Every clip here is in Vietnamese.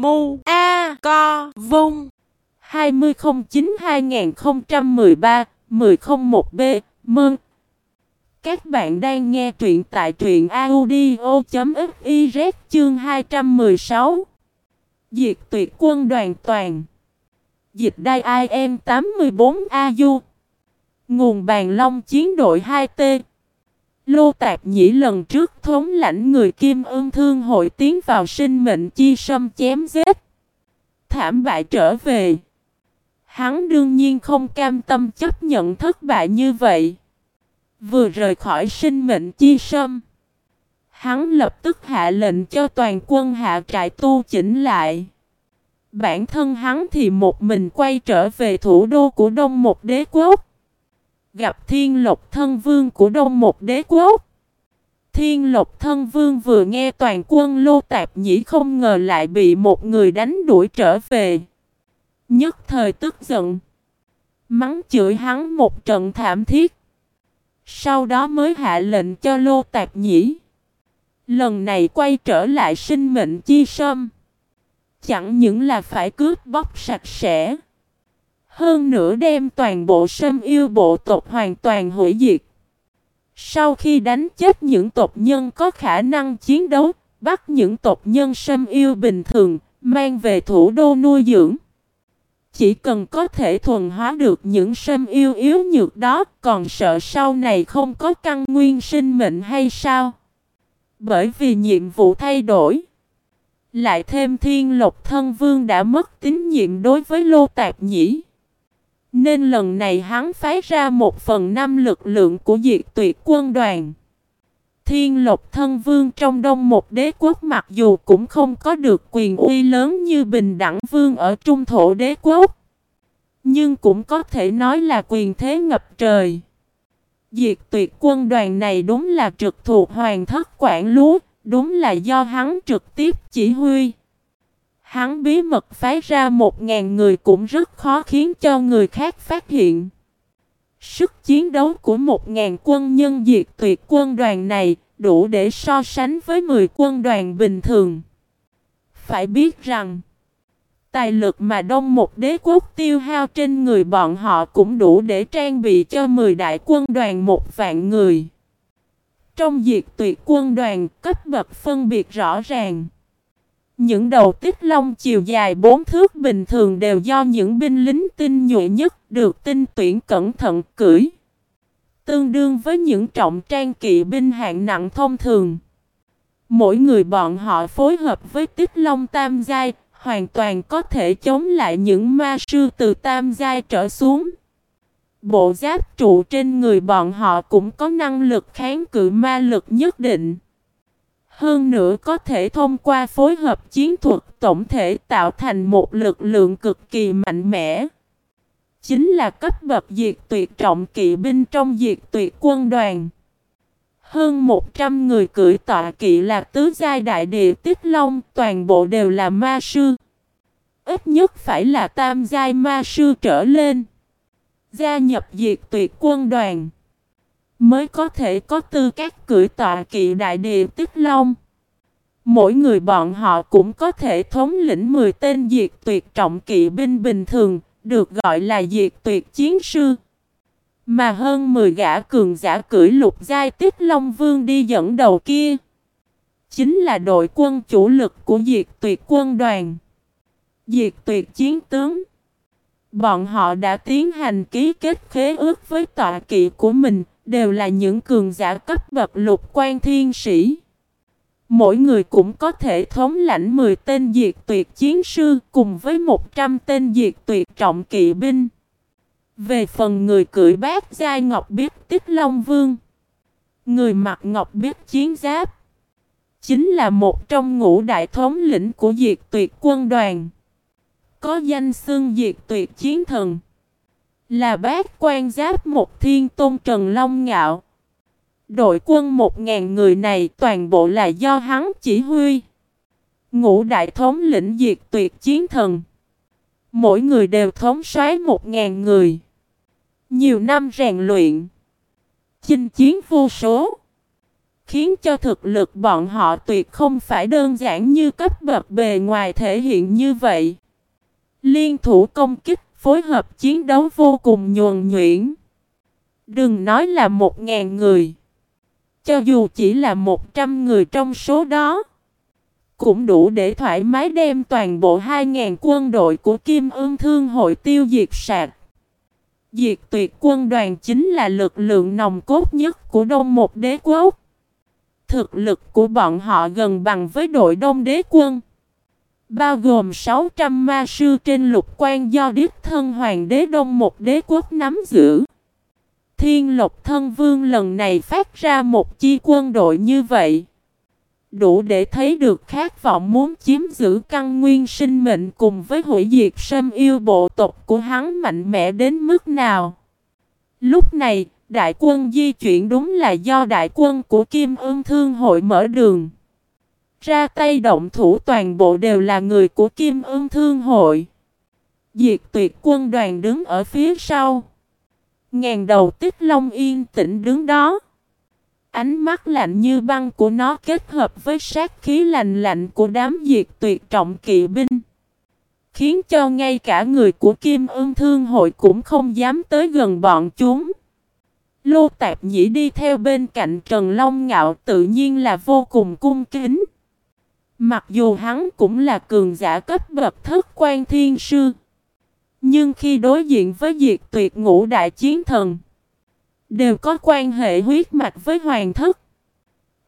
Mu A Co Vung 2009-2013-101B Mừng! Các bạn đang nghe truyện tại truyện audio.fiz chương 216 Diệt tuyệt quân đoàn toàn. Dịch đai IM 84AU Nguồn bàn long chiến đội 2T Lô Tạp Nhĩ lần trước thống lãnh người Kim ương Thương hội tiến vào sinh mệnh chi sâm chém giết. Thảm bại trở về. Hắn đương nhiên không cam tâm chấp nhận thất bại như vậy. Vừa rời khỏi sinh mệnh chi sâm. Hắn lập tức hạ lệnh cho toàn quân hạ trại tu chỉnh lại. Bản thân hắn thì một mình quay trở về thủ đô của Đông một đế quốc. Gặp Thiên Lộc Thân Vương của Đông một đế quốc. Thiên Lộc Thân Vương vừa nghe toàn quân Lô Tạp Nhĩ không ngờ lại bị một người đánh đuổi trở về. Nhất thời tức giận. Mắng chửi hắn một trận thảm thiết. Sau đó mới hạ lệnh cho Lô Tạp Nhĩ. Lần này quay trở lại sinh mệnh chi sâm. Chẳng những là phải cướp bóc sạch sẽ. Hơn nữa đem toàn bộ sâm yêu bộ tộc hoàn toàn hủy diệt. Sau khi đánh chết những tộc nhân có khả năng chiến đấu, bắt những tộc nhân sâm yêu bình thường, mang về thủ đô nuôi dưỡng. Chỉ cần có thể thuần hóa được những sâm yêu yếu nhược đó, còn sợ sau này không có căn nguyên sinh mệnh hay sao? Bởi vì nhiệm vụ thay đổi. Lại thêm thiên lộc thân vương đã mất tín nhiệm đối với lô tạp nhĩ. Nên lần này hắn phái ra một phần năm lực lượng của diệt tuyệt quân đoàn. Thiên lộc thân vương trong đông một đế quốc mặc dù cũng không có được quyền uy lớn như bình đẳng vương ở trung thổ đế quốc. Nhưng cũng có thể nói là quyền thế ngập trời. Diệt tuyệt quân đoàn này đúng là trực thuộc hoàng thất quản lúa, đúng là do hắn trực tiếp chỉ huy. Hắn bí mật phái ra một ngàn người cũng rất khó khiến cho người khác phát hiện. Sức chiến đấu của một ngàn quân nhân diệt tuyệt quân đoàn này đủ để so sánh với 10 quân đoàn bình thường. Phải biết rằng, tài lực mà đông một đế quốc tiêu hao trên người bọn họ cũng đủ để trang bị cho 10 đại quân đoàn một vạn người. Trong diệt tuyệt quân đoàn, cấp bậc phân biệt rõ ràng. Những đầu tích long chiều dài bốn thước bình thường đều do những binh lính tinh nhuệ nhất được tinh tuyển cẩn thận cưỡi. Tương đương với những trọng trang kỵ binh hạng nặng thông thường. Mỗi người bọn họ phối hợp với tích long tam giai, hoàn toàn có thể chống lại những ma sư từ tam giai trở xuống. Bộ giáp trụ trên người bọn họ cũng có năng lực kháng cự ma lực nhất định. Hơn nữa có thể thông qua phối hợp chiến thuật tổng thể tạo thành một lực lượng cực kỳ mạnh mẽ. Chính là cấp bậc diệt tuyệt trọng kỵ binh trong diệt tuyệt quân đoàn. Hơn 100 người cưỡi tọa kỵ là tứ giai đại địa tích long, toàn bộ đều là ma sư. Ít nhất phải là tam giai ma sư trở lên. Gia nhập diệt tuyệt quân đoàn mới có thể có tư cách cưỡi tọa kỵ đại địa tích long. Mỗi người bọn họ cũng có thể thống lĩnh 10 tên diệt tuyệt trọng kỵ binh bình thường, được gọi là diệt tuyệt chiến sư. Mà hơn 10 gã cường giả cưỡi lục giai tích long vương đi dẫn đầu kia. Chính là đội quân chủ lực của diệt tuyệt quân đoàn. Diệt tuyệt chiến tướng. Bọn họ đã tiến hành ký kết khế ước với tọa kỵ của mình, đều là những cường giả cấp bậc lục quan thiên sĩ. Mỗi người cũng có thể thống lãnh 10 tên diệt tuyệt chiến sư cùng với 100 tên diệt tuyệt trọng kỵ binh. Về phần người cưỡi bát giai ngọc biết tích long vương. Người mặc ngọc biết chiến giáp. Chính là một trong ngũ đại thống lĩnh của diệt tuyệt quân đoàn. Có danh xưng diệt tuyệt chiến thần. Là bác quan giáp một thiên tôn Trần Long Ngạo. Đội quân một ngàn người này toàn bộ là do hắn chỉ huy. Ngũ đại thống lĩnh diệt tuyệt chiến thần. Mỗi người đều thống soái một ngàn người. Nhiều năm rèn luyện. Chinh chiến vô số. khiến cho thực lực bọn họ tuyệt không phải đơn giản như cấp bậc bề ngoài thể hiện như vậy. Liên thủ công kích, phối hợp chiến đấu vô cùng nhuần nhuyễn. Đừng nói là một ngàn người. Cho dù chỉ là một trăm người trong số đó, cũng đủ để thoải mái đem toàn bộ hai ngàn quân đội của Kim Ương Thương hội tiêu diệt sạc. Diệt tuyệt quân đoàn chính là lực lượng nòng cốt nhất của Đông một đế quốc. Thực lực của bọn họ gần bằng với đội Đông đế quân. Bao gồm 600 ma sư trên lục quan do đích thân hoàng đế Đông một đế quốc nắm giữ. Thiên lộc thân vương lần này phát ra một chi quân đội như vậy. Đủ để thấy được khát vọng muốn chiếm giữ căn nguyên sinh mệnh cùng với hủy diệt sâm yêu bộ tộc của hắn mạnh mẽ đến mức nào. Lúc này, đại quân di chuyển đúng là do đại quân của Kim Ương Thương hội mở đường. Ra tay động thủ toàn bộ đều là người của Kim Ưng Thương hội. Diệt tuyệt quân đoàn đứng ở phía sau. Ngàn đầu tích long yên tĩnh đứng đó. Ánh mắt lạnh như băng của nó kết hợp với sát khí lạnh lạnh của đám diệt tuyệt trọng kỵ binh. Khiến cho ngay cả người của Kim Ưng Thương hội cũng không dám tới gần bọn chúng. Lô Tạp Nhĩ đi theo bên cạnh Trần Long Ngạo tự nhiên là vô cùng cung kính. Mặc dù hắn cũng là cường giả cấp bậc thức quan thiên sư. Nhưng khi đối diện với diệt tuyệt ngũ đại chiến thần, đều có quan hệ huyết mạch với hoàng thất.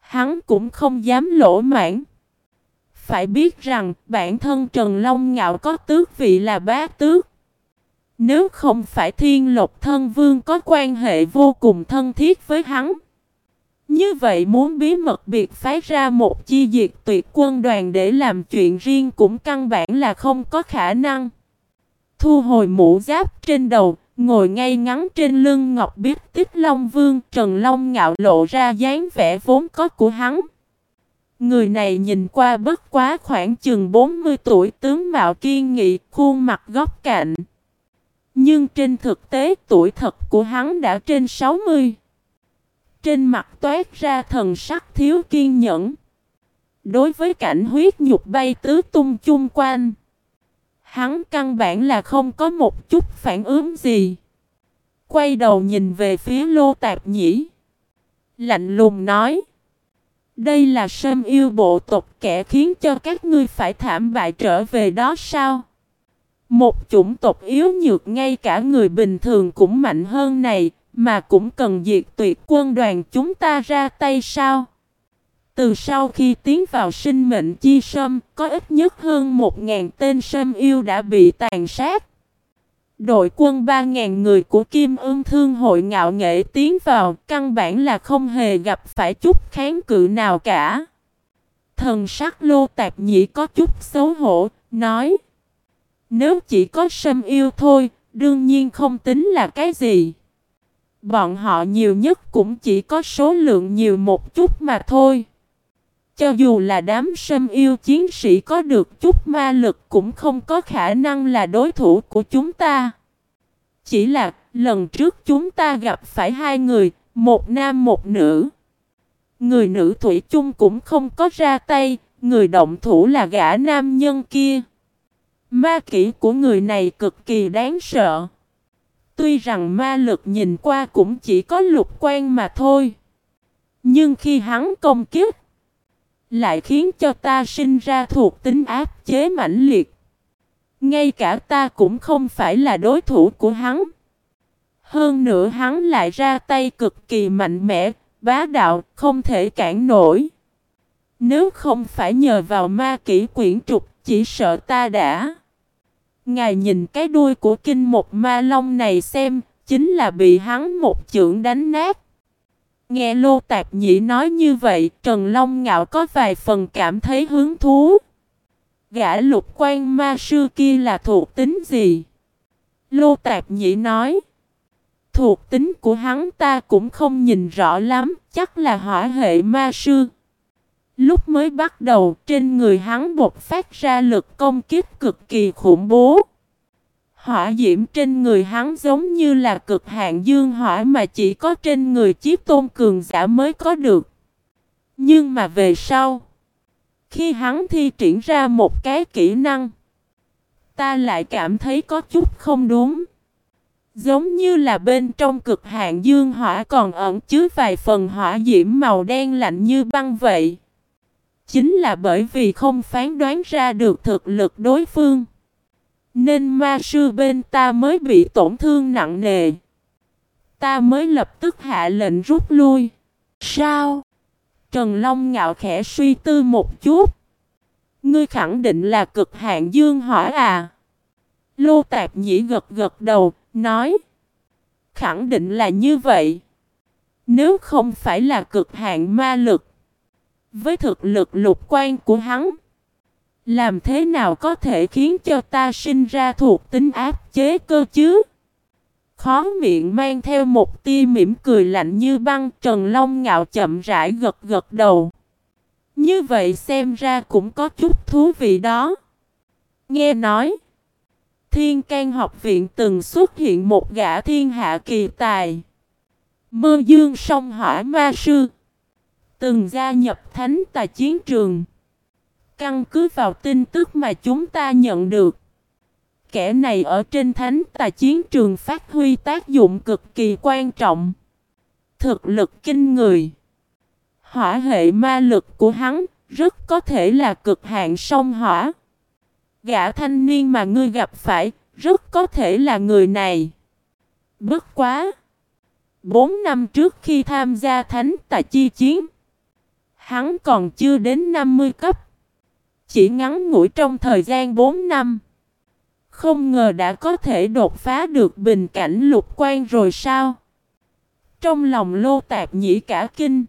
Hắn cũng không dám lỗ mãn. Phải biết rằng bản thân Trần Long Ngạo có tước vị là bá tước. Nếu không phải thiên lộc thân vương có quan hệ vô cùng thân thiết với hắn. Như vậy muốn bí mật biệt phái ra một chi diệt tuyệt quân đoàn để làm chuyện riêng cũng căn bản là không có khả năng. Thu hồi mũ giáp trên đầu, ngồi ngay ngắn trên lưng ngọc biết tích Long Vương Trần Long ngạo lộ ra dáng vẻ vốn có của hắn. Người này nhìn qua bất quá khoảng chừng 40 tuổi tướng mạo kiên nghị, khuôn mặt góc cạnh. Nhưng trên thực tế tuổi thật của hắn đã trên 60. Trên mặt toát ra thần sắc thiếu kiên nhẫn. Đối với cảnh huyết nhục bay tứ tung chung quanh. Hắn căn bản là không có một chút phản ứng gì. Quay đầu nhìn về phía lô tạp nhĩ. Lạnh lùng nói. Đây là sâm yêu bộ tộc kẻ khiến cho các ngươi phải thảm bại trở về đó sao? Một chủng tộc yếu nhược ngay cả người bình thường cũng mạnh hơn này, mà cũng cần diệt tuyệt quân đoàn chúng ta ra tay sao? Từ sau khi tiến vào sinh mệnh chi sâm, có ít nhất hơn một ngàn tên sâm yêu đã bị tàn sát. Đội quân 3.000 người của Kim Ương Thương hội ngạo nghệ tiến vào, căn bản là không hề gặp phải chút kháng cự nào cả. Thần sắc lô tạp nhĩ có chút xấu hổ, nói Nếu chỉ có sâm yêu thôi, đương nhiên không tính là cái gì. Bọn họ nhiều nhất cũng chỉ có số lượng nhiều một chút mà thôi. Cho dù là đám sâm yêu chiến sĩ có được chút ma lực cũng không có khả năng là đối thủ của chúng ta. Chỉ là lần trước chúng ta gặp phải hai người, một nam một nữ. Người nữ thủy chung cũng không có ra tay, người động thủ là gã nam nhân kia. Ma kỹ của người này cực kỳ đáng sợ. Tuy rằng ma lực nhìn qua cũng chỉ có lục quan mà thôi. Nhưng khi hắn công kiếp, lại khiến cho ta sinh ra thuộc tính áp chế mãnh liệt. Ngay cả ta cũng không phải là đối thủ của hắn. Hơn nữa hắn lại ra tay cực kỳ mạnh mẽ, bá đạo, không thể cản nổi. Nếu không phải nhờ vào ma kỹ quyển trục, chỉ sợ ta đã. Ngài nhìn cái đuôi của kinh một ma long này xem, chính là bị hắn một chưởng đánh nát. Nghe Lô Tạp Nhĩ nói như vậy, Trần Long Ngạo có vài phần cảm thấy hứng thú. Gã lục quan ma sư kia là thuộc tính gì? Lô Tạp Nhĩ nói. Thuộc tính của hắn ta cũng không nhìn rõ lắm, chắc là hỏa hệ ma sư. Lúc mới bắt đầu, trên người hắn bột phát ra lực công kích cực kỳ khủng bố. Hỏa diễm trên người hắn giống như là cực hạn dương hỏa mà chỉ có trên người chiếc tôn cường giả mới có được. Nhưng mà về sau, khi hắn thi triển ra một cái kỹ năng, ta lại cảm thấy có chút không đúng. Giống như là bên trong cực hạn dương hỏa còn ẩn chứa vài phần hỏa diễm màu đen lạnh như băng vậy. Chính là bởi vì không phán đoán ra được thực lực đối phương. Nên ma sư bên ta mới bị tổn thương nặng nề. Ta mới lập tức hạ lệnh rút lui. Sao? Trần Long ngạo khẽ suy tư một chút. Ngươi khẳng định là cực hạn dương hỏa à? Lô tạc Nhĩ gật gật đầu, nói. Khẳng định là như vậy. Nếu không phải là cực hạn ma lực. Với thực lực lục quan của hắn. Làm thế nào có thể khiến cho ta sinh ra thuộc tính áp chế cơ chứ? Khó miệng mang theo một tia mỉm cười lạnh như băng, Trần Long ngạo chậm rãi gật gật đầu. Như vậy xem ra cũng có chút thú vị đó. Nghe nói. Thiên can học viện từng xuất hiện một gã thiên hạ kỳ tài. Mơ dương sông hỏa ma sư. Từng gia nhập thánh tài chiến trường. Căn cứ vào tin tức mà chúng ta nhận được. Kẻ này ở trên thánh tài chiến trường phát huy tác dụng cực kỳ quan trọng. Thực lực kinh người. Hỏa hệ ma lực của hắn rất có thể là cực hạn sông hỏa. Gã thanh niên mà ngươi gặp phải rất có thể là người này. Bất quá. Bốn năm trước khi tham gia thánh tài chi chiến. Hắn còn chưa đến 50 cấp. Chỉ ngắn ngủi trong thời gian 4 năm. Không ngờ đã có thể đột phá được bình cảnh lục quan rồi sao? Trong lòng lô tạp nhĩ cả kinh.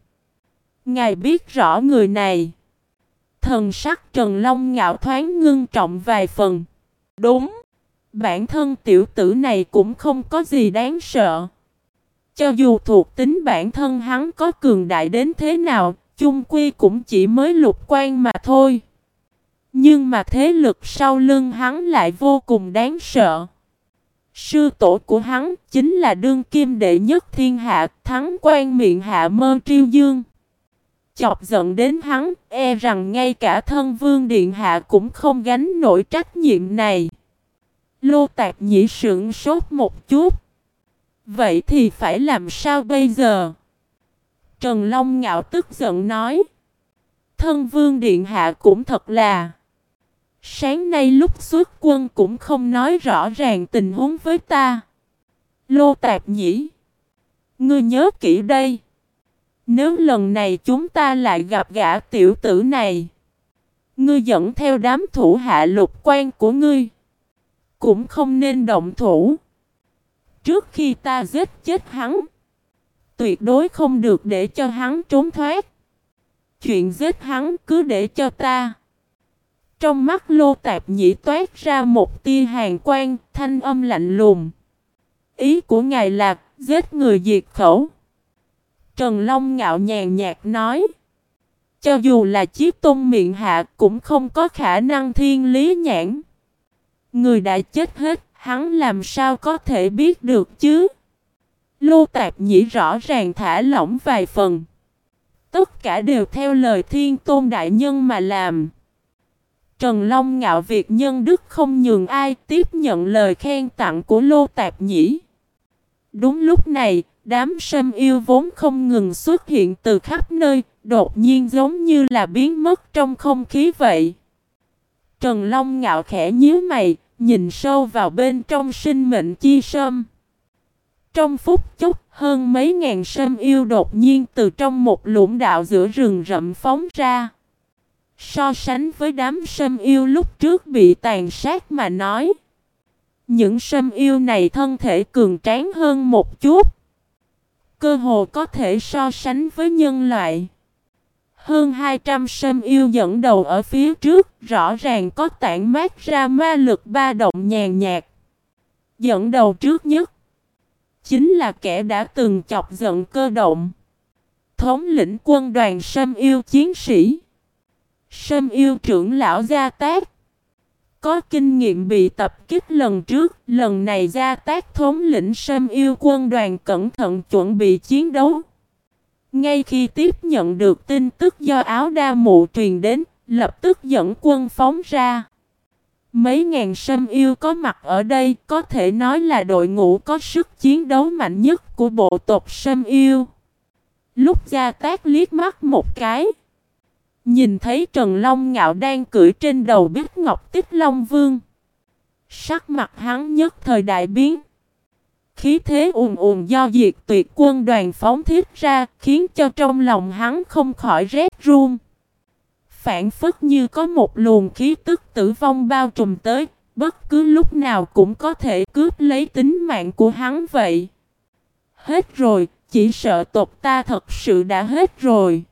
Ngài biết rõ người này. Thần sắc Trần Long ngạo thoáng ngưng trọng vài phần. Đúng. Bản thân tiểu tử này cũng không có gì đáng sợ. Cho dù thuộc tính bản thân hắn có cường đại đến thế nào, chung quy cũng chỉ mới lục quan mà thôi. Nhưng mà thế lực sau lưng hắn lại vô cùng đáng sợ. Sư tổ của hắn chính là đương kim đệ nhất thiên hạ thắng quan miệng hạ mơ triêu dương. Chọc giận đến hắn, e rằng ngay cả thân vương điện hạ cũng không gánh nổi trách nhiệm này. Lô Tạc nhĩ sững sốt một chút. Vậy thì phải làm sao bây giờ? Trần Long ngạo tức giận nói. Thân vương điện hạ cũng thật là. Sáng nay lúc xuất quân cũng không nói rõ ràng tình huống với ta. Lô tạp nhĩ. Ngươi nhớ kỹ đây. Nếu lần này chúng ta lại gặp gã tiểu tử này. Ngươi dẫn theo đám thủ hạ lục quan của ngươi. Cũng không nên động thủ. Trước khi ta giết chết hắn. Tuyệt đối không được để cho hắn trốn thoát. Chuyện giết hắn cứ để cho ta. Trong mắt lô tạp nhĩ toát ra một tia hàng quan, thanh âm lạnh lùng. Ý của ngài là giết người diệt khẩu. Trần Long ngạo nhàn nhạt nói. Cho dù là chiếc tôn miệng hạ cũng không có khả năng thiên lý nhãn. Người đã chết hết, hắn làm sao có thể biết được chứ? Lô Tạp Nhĩ rõ ràng thả lỏng vài phần. Tất cả đều theo lời thiên tôn đại nhân mà làm. Trần Long ngạo việc nhân đức không nhường ai tiếp nhận lời khen tặng của Lô Tạp Nhĩ. Đúng lúc này, đám sâm yêu vốn không ngừng xuất hiện từ khắp nơi, đột nhiên giống như là biến mất trong không khí vậy. Trần Long ngạo khẽ nhíu mày, nhìn sâu vào bên trong sinh mệnh chi sâm. Trong phút chốc, hơn mấy ngàn sâm yêu đột nhiên từ trong một lũng đạo giữa rừng rậm phóng ra. So sánh với đám sâm yêu lúc trước bị tàn sát mà nói. Những sâm yêu này thân thể cường tráng hơn một chút. Cơ hồ có thể so sánh với nhân loại. Hơn 200 sâm yêu dẫn đầu ở phía trước, rõ ràng có tản mát ra ma lực ba động nhàn nhạt. Dẫn đầu trước nhất, chính là kẻ đã từng chọc giận cơ động. Thống lĩnh quân đoàn sâm yêu chiến sĩ. Sâm yêu trưởng lão Gia Tác. Có kinh nghiệm bị tập kích lần trước, lần này Gia Tác thống lĩnh Sâm yêu quân đoàn cẩn thận chuẩn bị chiến đấu. Ngay khi tiếp nhận được tin tức do áo đa mụ truyền đến, lập tức dẫn quân phóng ra. Mấy ngàn sâm yêu có mặt ở đây, có thể nói là đội ngũ có sức chiến đấu mạnh nhất của bộ tộc sâm yêu. Lúc gia tác liếc mắt một cái. Nhìn thấy Trần Long Ngạo đang cưỡi trên đầu bích ngọc tích Long Vương. Sắc mặt hắn nhất thời đại biến. Khí thế ùn ùn do diệt tuyệt quân đoàn phóng thiết ra, khiến cho trong lòng hắn không khỏi rét run. Phản phất như có một luồng khí tức tử vong bao trùm tới, bất cứ lúc nào cũng có thể cướp lấy tính mạng của hắn vậy. Hết rồi, chỉ sợ tộc ta thật sự đã hết rồi.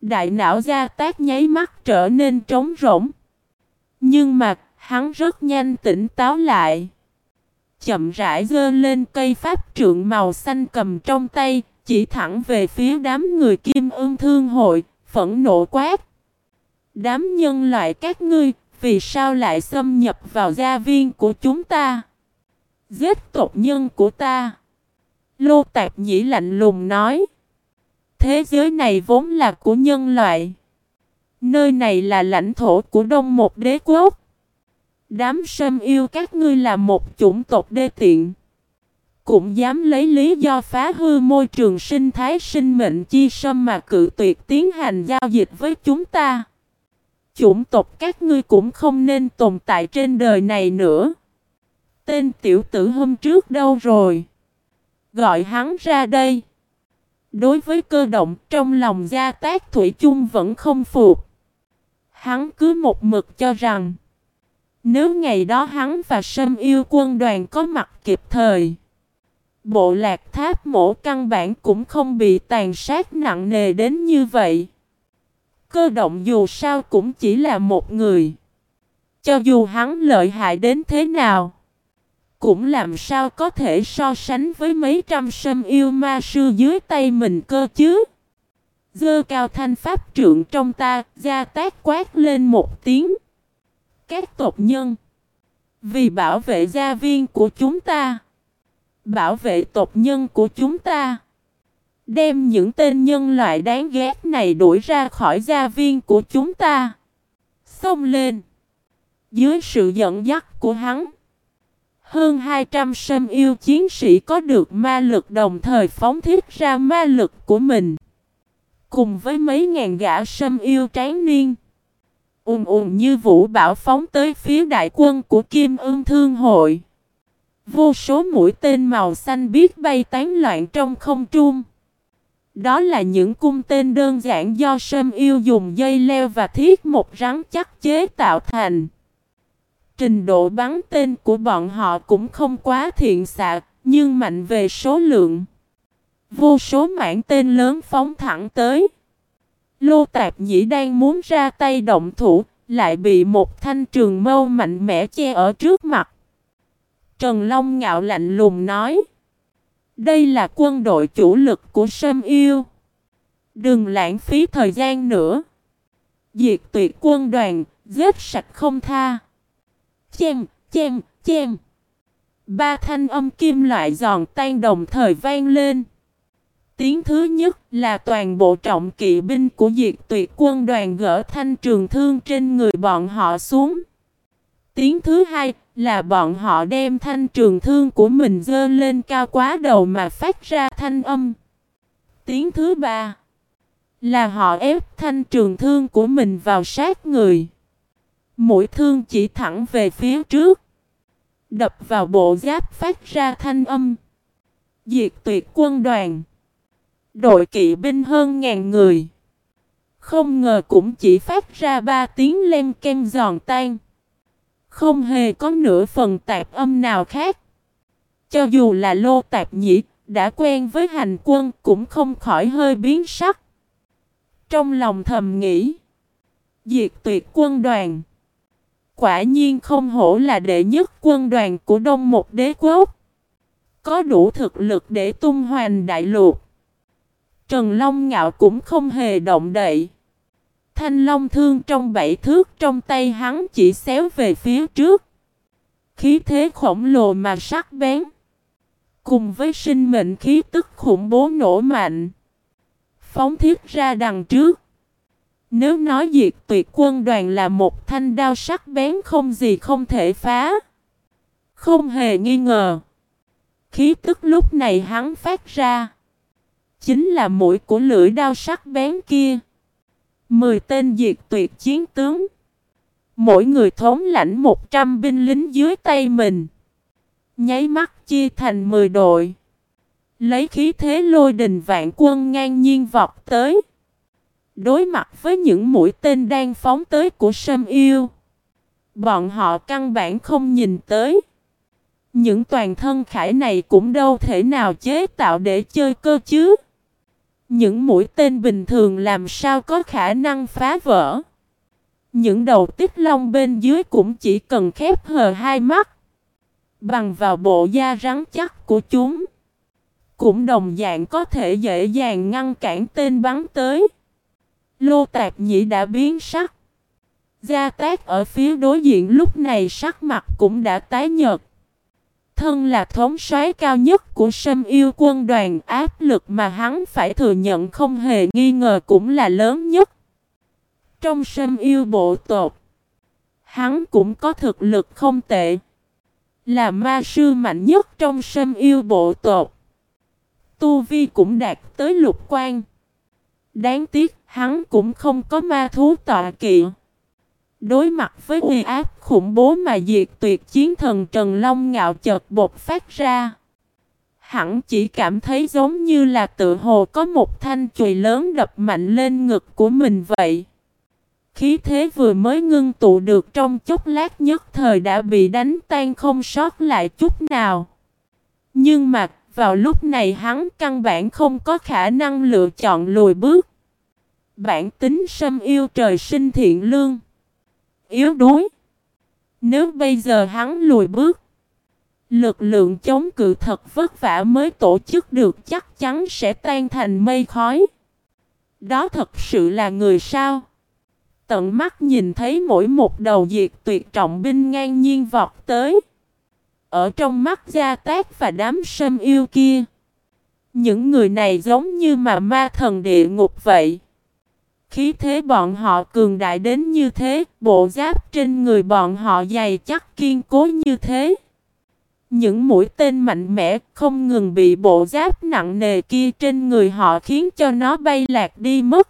Đại não gia tác nháy mắt trở nên trống rỗng. Nhưng mà, hắn rất nhanh tỉnh táo lại. Chậm rãi dơ lên cây pháp trượng màu xanh cầm trong tay, chỉ thẳng về phía đám người kim ương thương hội, phẫn nộ quát. Đám nhân loại các ngươi, vì sao lại xâm nhập vào gia viên của chúng ta? Giết tộc nhân của ta. Lô Tạp Nhĩ lạnh lùng nói. Thế giới này vốn là của nhân loại. Nơi này là lãnh thổ của đông một đế quốc. Đám sâm yêu các ngươi là một chủng tộc đê tiện. Cũng dám lấy lý do phá hư môi trường sinh thái sinh mệnh chi sâm mà cự tuyệt tiến hành giao dịch với chúng ta. Chủng tộc các ngươi cũng không nên tồn tại trên đời này nữa. Tên tiểu tử hôm trước đâu rồi? Gọi hắn ra đây. Đối với cơ động, trong lòng gia tác Thủy chung vẫn không phục. Hắn cứ một mực cho rằng, nếu ngày đó hắn và Sâm yêu quân đoàn có mặt kịp thời, Bộ lạc tháp mổ căn bản cũng không bị tàn sát nặng nề đến như vậy Cơ động dù sao cũng chỉ là một người. Cho dù hắn lợi hại đến thế nào, Cũng làm sao có thể so sánh với mấy trăm sâm yêu ma sư dưới tay mình cơ chứ? Dơ cao thanh pháp trượng trong ta, ra tác quát lên một tiếng. Các tộc nhân, Vì bảo vệ gia viên của chúng ta, Bảo vệ tộc nhân của chúng ta Đem những tên nhân loại đáng ghét này đuổi ra khỏi gia viên của chúng ta Xông lên Dưới sự dẫn dắt của hắn, hơn 200 sâm yêu chiến sĩ có được ma lực đồng thời phóng thiết ra ma lực của mình. Cùng với mấy ngàn gã sâm yêu tráng niên. Ùn ùn như vũ bão phóng tới phía đại quân của Kim ương thương hội. Vô số mũi tên màu xanh biết bay tán loạn trong không trung. Đó là những cung tên đơn giản do sâm yêu dùng dây leo và thiết một rắn chắc chế tạo thành. Trình độ bắn tên của bọn họ cũng không quá thiện xạ, nhưng mạnh về số lượng. Vô số mảng tên lớn phóng thẳng tới. Lô Tạp Nhĩ đang muốn ra tay động thủ, lại bị một thanh trường mâu mạnh mẽ che ở trước mặt. Trần Long ngạo lạnh lùng nói. Đây là quân đội chủ lực của Sâm Yêu. Đừng lãng phí thời gian nữa. Diệt tuyệt quân đoàn, giết sạch không tha. Chèm, chèm, chèm. Ba thanh âm kim loại giòn tan đồng thời vang lên. Tiếng thứ nhất là toàn bộ trọng kỵ binh của diệt tuyệt quân đoàn gỡ thanh trường thương trên người bọn họ xuống. Tiếng thứ hai là bọn họ đem thanh trường thương của mình dơ lên cao quá đầu mà phát ra thanh âm. Tiếng thứ ba là họ ép thanh trường thương của mình vào sát người. Mũi thương chỉ thẳng về phía trước. Đập vào bộ giáp phát ra thanh âm. Diệt tuyệt quân đoàn. Đội kỵ binh hơn ngàn người. Không ngờ cũng chỉ phát ra ba tiếng len kem giòn tan. Không hề có nửa phần tạp âm nào khác. Cho dù là lô tạp nhĩ, đã quen với hành quân cũng không khỏi hơi biến sắc. Trong lòng thầm nghĩ. Diệt tuyệt quân đoàn. Quả nhiên không hổ là đệ nhất quân đoàn của Đông một đế quốc. Có đủ thực lực để tung hoành đại lục. Trần Long Ngạo cũng không hề động đậy. Thanh Long thương trong bảy thước, trong tay hắn chỉ xéo về phía trước. Khí thế khổng lồ mà sắc bén. Cùng với sinh mệnh khí tức khủng bố nổ mạnh. phóng thiết ra đằng trước. Nếu nói diệt tuyệt quân đoàn là một thanh đao sắc bén không gì không thể phá. Không hề nghi ngờ. Khí tức lúc này hắn phát ra. Chính là mũi của lưỡi đao sắc bén kia. Mười tên diệt tuyệt chiến tướng. Mỗi người thống lãnh một trăm binh lính dưới tay mình. Nháy mắt chia thành mười đội. Lấy khí thế lôi đình vạn quân ngang nhiên vọt tới. Đối mặt với những mũi tên đang phóng tới của Sâm Yêu. Bọn họ căn bản không nhìn tới. Những toàn thân khải này cũng đâu thể nào chế tạo để chơi cơ chứ. Những mũi tên bình thường làm sao có khả năng phá vỡ. Những đầu tích long bên dưới cũng chỉ cần khép hờ hai mắt. Bằng vào bộ da rắn chắc của chúng. Cũng đồng dạng có thể dễ dàng ngăn cản tên bắn tới. Lô Tạc nhĩ đã biến sắc. Gia tác ở phía đối diện lúc này sắc mặt cũng đã tái nhợt. Thân là thống soái cao nhất của sâm yêu quân đoàn áp lực mà hắn phải thừa nhận không hề nghi ngờ cũng là lớn nhất. Trong sâm yêu bộ tộc, hắn cũng có thực lực không tệ. Là ma sư mạnh nhất trong sâm yêu bộ tộc. Tu Vi cũng đạt tới lục quan. Đáng tiếc hắn cũng không có ma thú tọa kỵ. Đối mặt với uy áp khủng bố mà diệt tuyệt chiến thần Trần Long ngạo chợt bột phát ra. Hẳn chỉ cảm thấy giống như là tự hồ có một thanh chùy lớn đập mạnh lên ngực của mình vậy. Khí thế vừa mới ngưng tụ được trong chốc lát nhất thời đã bị đánh tan không sót lại chút nào. Nhưng mà, vào lúc này hắn căn bản không có khả năng lựa chọn lùi bước. Bản tính sâm yêu trời sinh thiện lương. Yếu đuối. Nếu bây giờ hắn lùi bước. Lực lượng chống cự thật vất vả mới tổ chức được chắc chắn sẽ tan thành mây khói. Đó thật sự là người sao? Tận mắt nhìn thấy mỗi một đầu diệt tuyệt trọng binh ngang nhiên vọt tới. Ở trong mắt gia tác và đám sâm yêu kia. Những người này giống như mà ma thần địa ngục vậy. Khí thế bọn họ cường đại đến như thế, bộ giáp trên người bọn họ dày chắc kiên cố như thế. Những mũi tên mạnh mẽ không ngừng bị bộ giáp nặng nề kia trên người họ khiến cho nó bay lạc đi mất.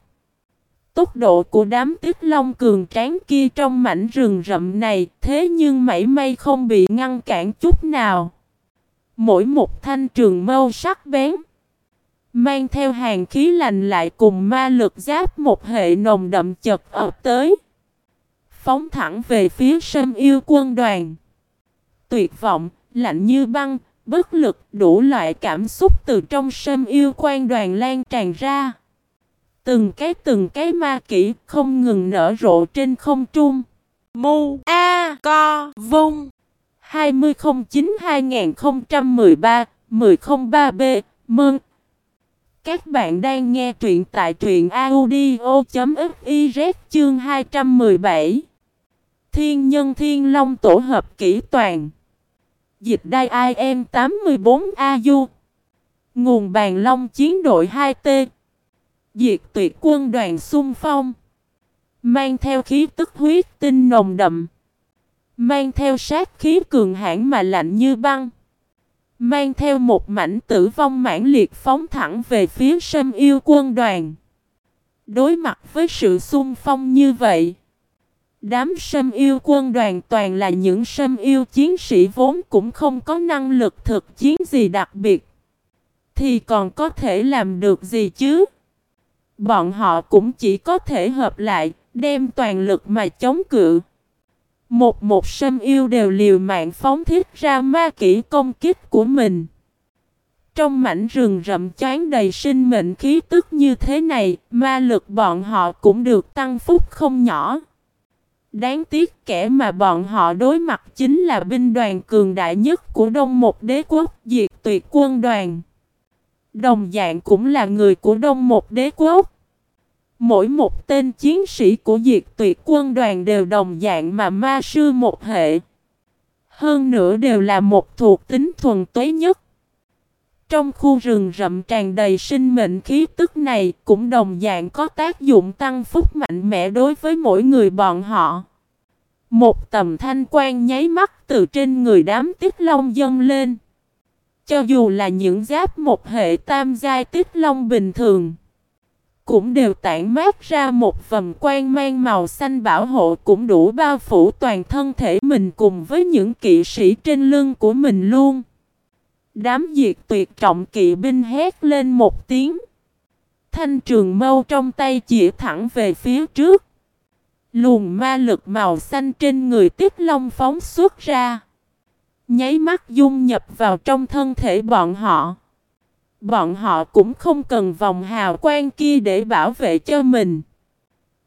Tốc độ của đám tuyết long cường tráng kia trong mảnh rừng rậm này thế nhưng mảy may không bị ngăn cản chút nào. Mỗi một thanh trường mâu sắc bén Mang theo hàng khí lành lại cùng ma lực giáp một hệ nồng đậm chật ập tới. Phóng thẳng về phía sâm yêu quân đoàn. Tuyệt vọng, lạnh như băng, bất lực, đủ loại cảm xúc từ trong sâm yêu quan đoàn lan tràn ra. Từng cái từng cái ma kỹ không ngừng nở rộ trên không trung. Mu A Co Vung 2009 2013 1003 B Mơn các bạn đang nghe truyện tại truyện audio.fiz chương 217 Thiên nhân thiên long tổ hợp kỹ toàn. Dịch đai IM 84AU Nguồn bàn long chiến đội 2T Diệt tuyệt quân đoàn xung phong. Mang theo khí tức huyết tinh nồng đậm. Mang theo sát khí cường hãn mà lạnh như băng. Mang theo một mảnh tử vong mãn liệt phóng thẳng về phía sâm yêu quân đoàn. Đối mặt với sự xung phong như vậy. Đám sâm yêu quân đoàn toàn là những sâm yêu chiến sĩ vốn cũng không có năng lực thực chiến gì đặc biệt. Thì còn có thể làm được gì chứ? Bọn họ cũng chỉ có thể hợp lại, đem toàn lực mà chống cự. Một một sâm yêu đều liều mạng phóng thiết ra ma kỹ công kích của mình. Trong mảnh rừng rậm chán đầy sinh mệnh khí tức như thế này, ma lực bọn họ cũng được tăng phúc không nhỏ. Đáng tiếc kẻ mà bọn họ đối mặt chính là binh đoàn cường đại nhất của Đông Một Đế Quốc diệt tuyệt quân đoàn. Đồng dạng cũng là người của Đông Một Đế Quốc. Mỗi một tên chiến sĩ của diệt tuyệt quân đoàn đều đồng dạng mà ma sư một hệ. Hơn nữa đều là một thuộc tính thuần tuế nhất. Trong khu rừng rậm tràn đầy sinh mệnh khí tức này cũng đồng dạng có tác dụng tăng phúc mạnh mẽ đối với mỗi người bọn họ. Một tầm thanh quan nháy mắt từ trên người đám tích long dâng lên. Cho dù là những giáp một hệ tam giai tích long bình thường cũng đều tản mát ra một vầm quan mang màu xanh bảo hộ cũng đủ bao phủ toàn thân thể mình cùng với những kỵ sĩ trên lưng của mình luôn. Đám diệt tuyệt trọng kỵ binh hét lên một tiếng. Thanh trường mâu trong tay chỉ thẳng về phía trước. Luồng ma lực màu xanh trên người tiết long phóng xuất ra. Nháy mắt dung nhập vào trong thân thể bọn họ. Bọn họ cũng không cần vòng hào quang kia để bảo vệ cho mình.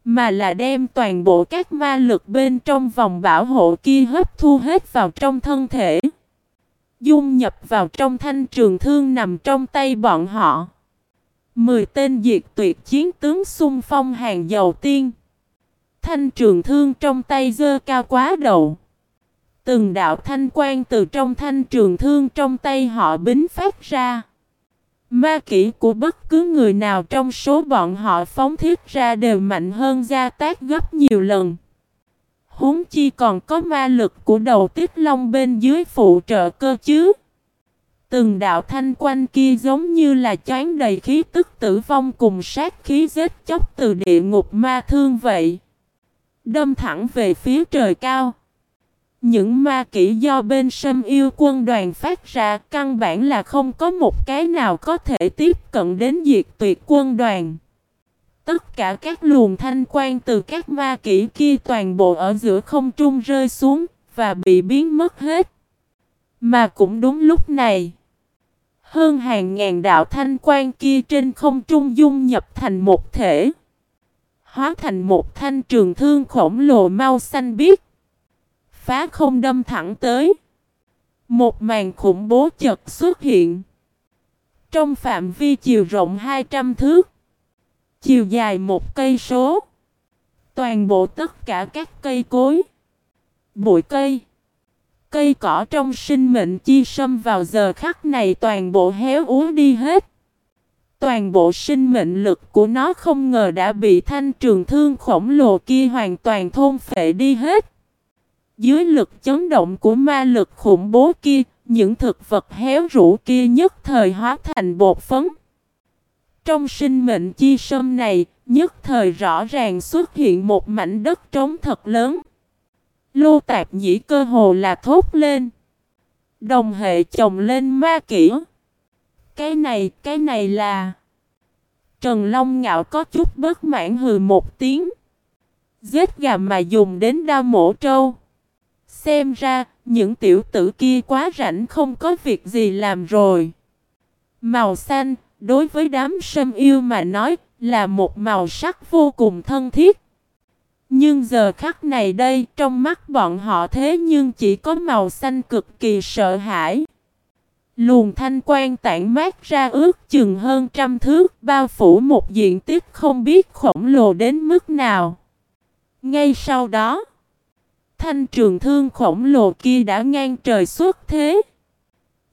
Mà là đem toàn bộ các ma lực bên trong vòng bảo hộ kia hấp thu hết vào trong thân thể. Dung nhập vào trong thanh trường thương nằm trong tay bọn họ. Mười tên diệt tuyệt chiến tướng xung phong hàng dầu tiên. Thanh trường thương trong tay dơ cao quá đầu. Từng đạo thanh quan từ trong thanh trường thương trong tay họ bính phát ra. Ma kỹ của bất cứ người nào trong số bọn họ phóng thiết ra đều mạnh hơn gia tác gấp nhiều lần. Huống chi còn có ma lực của đầu tiết long bên dưới phụ trợ cơ chứ. Từng đạo thanh quanh kia giống như là choán đầy khí tức tử vong cùng sát khí giết chóc từ địa ngục ma thương vậy. Đâm thẳng về phía trời cao. Những ma kỹ do bên sâm yêu quân đoàn phát ra căn bản là không có một cái nào có thể tiếp cận đến diệt tuyệt quân đoàn. Tất cả các luồng thanh quan từ các ma kỹ kia toàn bộ ở giữa không trung rơi xuống và bị biến mất hết. Mà cũng đúng lúc này, hơn hàng ngàn đạo thanh quan kia trên không trung dung nhập thành một thể. Hóa thành một thanh trường thương khổng lồ mau xanh biếc phá không đâm thẳng tới. Một màn khủng bố chật xuất hiện. Trong phạm vi chiều rộng 200 thước. Chiều dài một cây số. Toàn bộ tất cả các cây cối. Bụi cây. Cây cỏ trong sinh mệnh chi sâm vào giờ khắc này toàn bộ héo úa đi hết. Toàn bộ sinh mệnh lực của nó không ngờ đã bị thanh trường thương khổng lồ kia hoàn toàn thôn phệ đi hết. Dưới lực chấn động của ma lực khủng bố kia, những thực vật héo rũ kia nhất thời hóa thành bột phấn. Trong sinh mệnh chi sâm này, nhất thời rõ ràng xuất hiện một mảnh đất trống thật lớn. Lô tạp nhĩ cơ hồ là thốt lên. Đồng hệ chồng lên ma kỹ. Cái này, cái này là... Trần Long Ngạo có chút bất mãn hừ một tiếng. Giết gà mà dùng đến đao mổ trâu. Xem ra, những tiểu tử kia quá rảnh không có việc gì làm rồi. Màu xanh, đối với đám sâm yêu mà nói, là một màu sắc vô cùng thân thiết. Nhưng giờ khắc này đây, trong mắt bọn họ thế nhưng chỉ có màu xanh cực kỳ sợ hãi. Luồng thanh quan tản mát ra ước chừng hơn trăm thước, bao phủ một diện tích không biết khổng lồ đến mức nào. Ngay sau đó, thanh trường thương khổng lồ kia đã ngang trời xuất thế.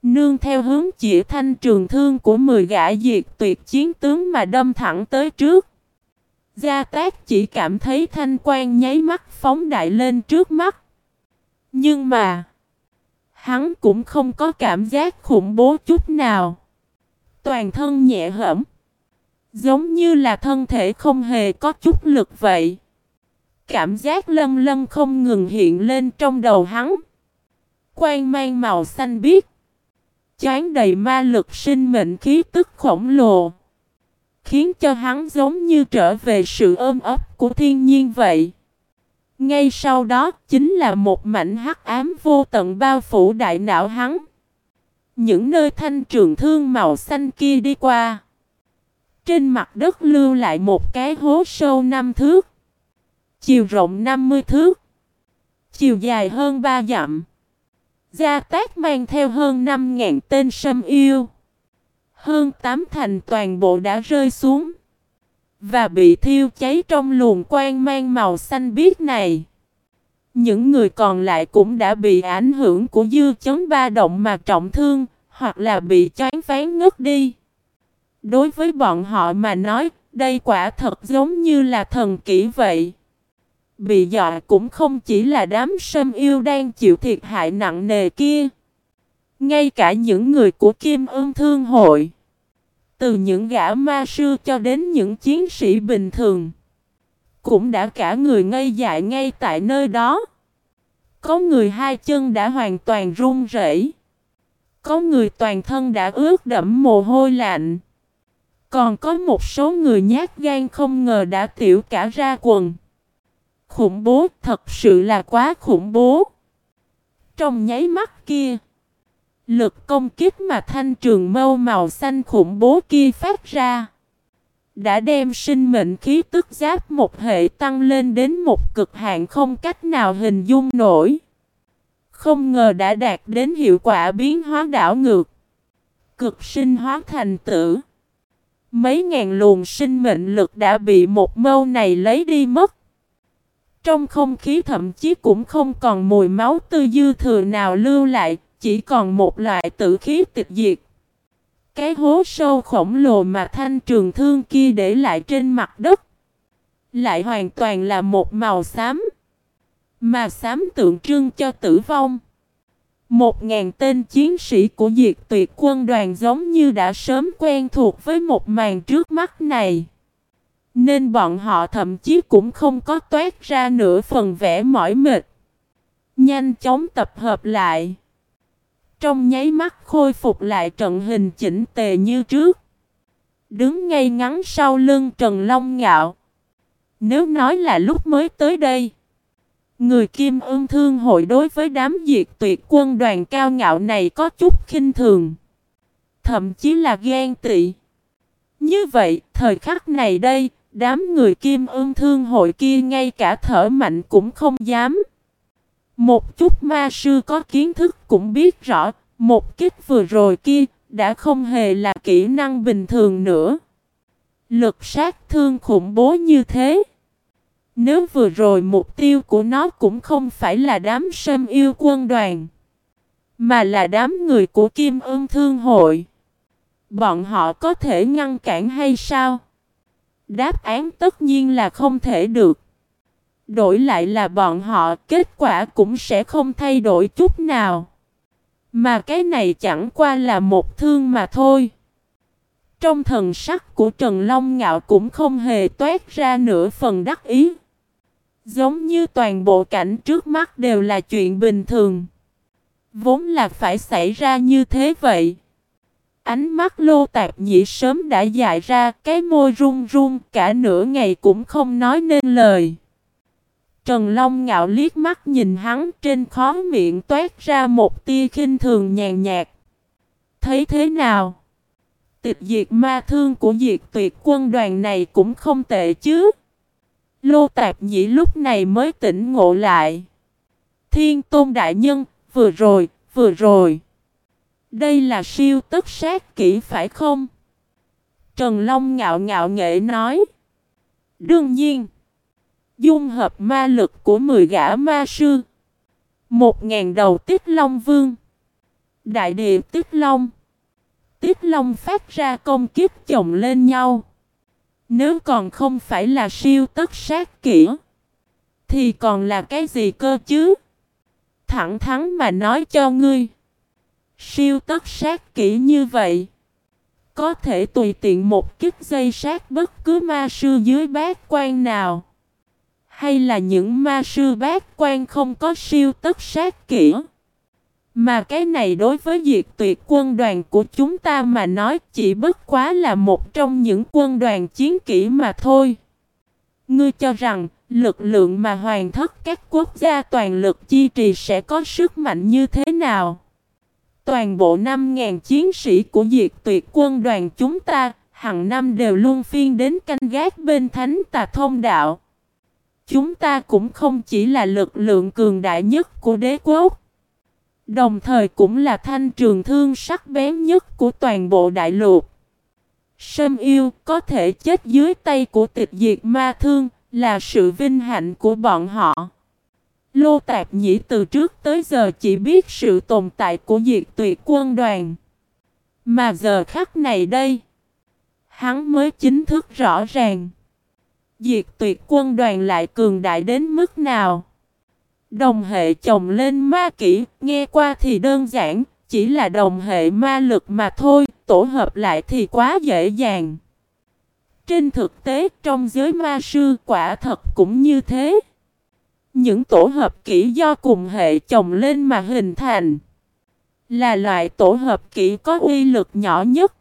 Nương theo hướng chỉ thanh trường thương của 10 gã diệt tuyệt chiến tướng mà đâm thẳng tới trước. Gia tác chỉ cảm thấy thanh quan nháy mắt phóng đại lên trước mắt. Nhưng mà, hắn cũng không có cảm giác khủng bố chút nào. Toàn thân nhẹ hẫm, giống như là thân thể không hề có chút lực vậy. Cảm giác lân lân không ngừng hiện lên trong đầu hắn. Quang mang màu xanh biếc. Chán đầy ma lực sinh mệnh khí tức khổng lồ. Khiến cho hắn giống như trở về sự ôm ấp của thiên nhiên vậy. Ngay sau đó, chính là một mảnh hắc ám vô tận bao phủ đại não hắn. Những nơi thanh trường thương màu xanh kia đi qua. Trên mặt đất lưu lại một cái hố sâu năm thước. Chiều rộng 50 thước. Chiều dài hơn 3 dặm. Gia tác mang theo hơn 5.000 tên sâm yêu. Hơn 8 thành toàn bộ đã rơi xuống. Và bị thiêu cháy trong luồng quang mang màu xanh biếc này. Những người còn lại cũng đã bị ảnh hưởng của dư chấn ba động mà trọng thương. hoặc là bị choáng phán ngất đi. Đối với bọn họ mà nói, đây quả thật giống như là thần kỹ vậy. Bị dọa cũng không chỉ là đám sâm yêu đang chịu thiệt hại nặng nề kia. Ngay cả những người của Kim Ương Thương Hội. Từ những gã ma sư cho đến những chiến sĩ bình thường. Cũng đã cả người ngây dại ngay tại nơi đó. Có người hai chân đã hoàn toàn run rẩy. Có người toàn thân đã ướt đẫm mồ hôi lạnh. Còn có một số người nhát gan không ngờ đã tiểu cả ra quần. Khủng bố, thật sự là quá khủng bố. Trong nháy mắt kia, lực công kích mà thanh trường mâu màu xanh khủng bố kia phát ra, đã đem sinh mệnh khí tức giáp một hệ tăng lên đến một cực hạn không cách nào hình dung nổi. Không ngờ đã đạt đến hiệu quả biến hóa đảo ngược. Cực sinh hóa thành tử. Mấy ngàn luồng sinh mệnh lực đã bị một mâu này lấy đi mất. Trong không khí thậm chí cũng không còn mùi máu tươi dư thừa nào lưu lại, chỉ còn một loại tử khí tịch diệt. Cái hố sâu khổng lồ mà thanh trường thương kia để lại trên mặt đất lại hoàn toàn là một màu xám, mà xám tượng trưng cho tử vong. Một ngàn tên chiến sĩ của diệt tuyệt quân đoàn giống như đã sớm quen thuộc với một màn trước mắt này. Nên bọn họ thậm chí cũng không có toát ra nửa phần vẻ mỏi mệt. Nhanh chóng tập hợp lại. Trong nháy mắt khôi phục lại trận hình chỉnh tề như trước. Đứng ngay ngắn sau lưng Trần Long Ngạo. Nếu nói là lúc mới tới đây. Người kim ương thương hội đối với đám diệt tuyệt quân đoàn cao ngạo này có chút khinh thường. Thậm chí là ghen tị. Như vậy, thời khắc này đây, đám người kim ương thương hội kia ngay cả thở mạnh cũng không dám. Một chút ma sư có kiến thức cũng biết rõ, một kích vừa rồi kia đã không hề là kỹ năng bình thường nữa. Lực sát thương khủng bố như thế. Nếu vừa rồi mục tiêu của nó cũng không phải là đám sâm yêu quân đoàn, mà là đám người của Kim Ưng Thương Hội. Bọn họ có thể ngăn cản hay sao? Đáp án tất nhiên là không thể được. Đổi lại là bọn họ, kết quả cũng sẽ không thay đổi chút nào. Mà cái này chẳng qua là một thương mà thôi. Trong thần sắc của Trần Long Ngạo cũng không hề toát ra nửa phần đắc ý. Giống như toàn bộ cảnh trước mắt đều là chuyện bình thường. Vốn là phải xảy ra như thế vậy. Ánh mắt lô tạp nhĩ sớm đã dại ra, cái môi run run, cả nửa ngày cũng không nói nên lời. Trần Long ngạo liếc mắt nhìn hắn trên khó miệng toát ra một tia khinh thường nhàn nhạt. Thấy thế nào? Tịch diệt ma thương của diệt tuyệt quân đoàn này cũng không tệ chứ. Lô Tạp Nhĩ lúc này mới tỉnh ngộ lại. Thiên Tôn Đại Nhân, vừa rồi, vừa rồi. Đây là siêu tất sát kỹ phải không? Trần Long ngạo ngạo nghệ nói. Đương nhiên. Dung hợp ma lực của 10 gã ma sư. Một ngàn đầu tiết long vương. Đại địa tiết long. Tiết long phát ra công kiếp chồng lên nhau. Nếu còn không phải là siêu tất sát kỹ, thì còn là cái gì cơ chứ? Thẳng thắn mà nói cho ngươi. Siêu tất sát kỹ như vậy. Có thể tùy tiện một kích dây sát bất cứ ma sư dưới bát quan nào. Hay là những ma sư bát quan không có siêu tất sát kỹ. Mà cái này đối với diệt tuyệt quân đoàn của chúng ta mà nói chỉ bất quá là một trong những quân đoàn chiến kỹ mà thôi. Ngươi cho rằng, lực lượng mà hoàn thất các quốc gia toàn lực chi trì sẽ có sức mạnh như thế nào? Toàn bộ 5.000 chiến sĩ của diệt tuyệt quân đoàn chúng ta, hàng năm đều luôn phiên đến canh gác bên thánh tà thông đạo. Chúng ta cũng không chỉ là lực lượng cường đại nhất của đế quốc. Đồng thời cũng là thanh trường thương sắc bén nhất của toàn bộ đại lục. Sâm yêu có thể chết dưới tay của tịch diệt ma thương là sự vinh hạnh của bọn họ. Lô Tạp Nhĩ từ trước tới giờ chỉ biết sự tồn tại của diệt tuyệt quân đoàn. Mà giờ khắc này đây, hắn mới chính thức rõ ràng. Diệt tuyệt quân đoàn lại cường đại đến mức nào? Đồng hệ chồng lên ma kỹ, nghe qua thì đơn giản, chỉ là đồng hệ ma lực mà thôi, tổ hợp lại thì quá dễ dàng. Trên thực tế, trong giới ma sư quả thật cũng như thế. Những tổ hợp kỹ do cùng hệ chồng lên mà hình thành là loại tổ hợp kỹ có uy lực nhỏ nhất,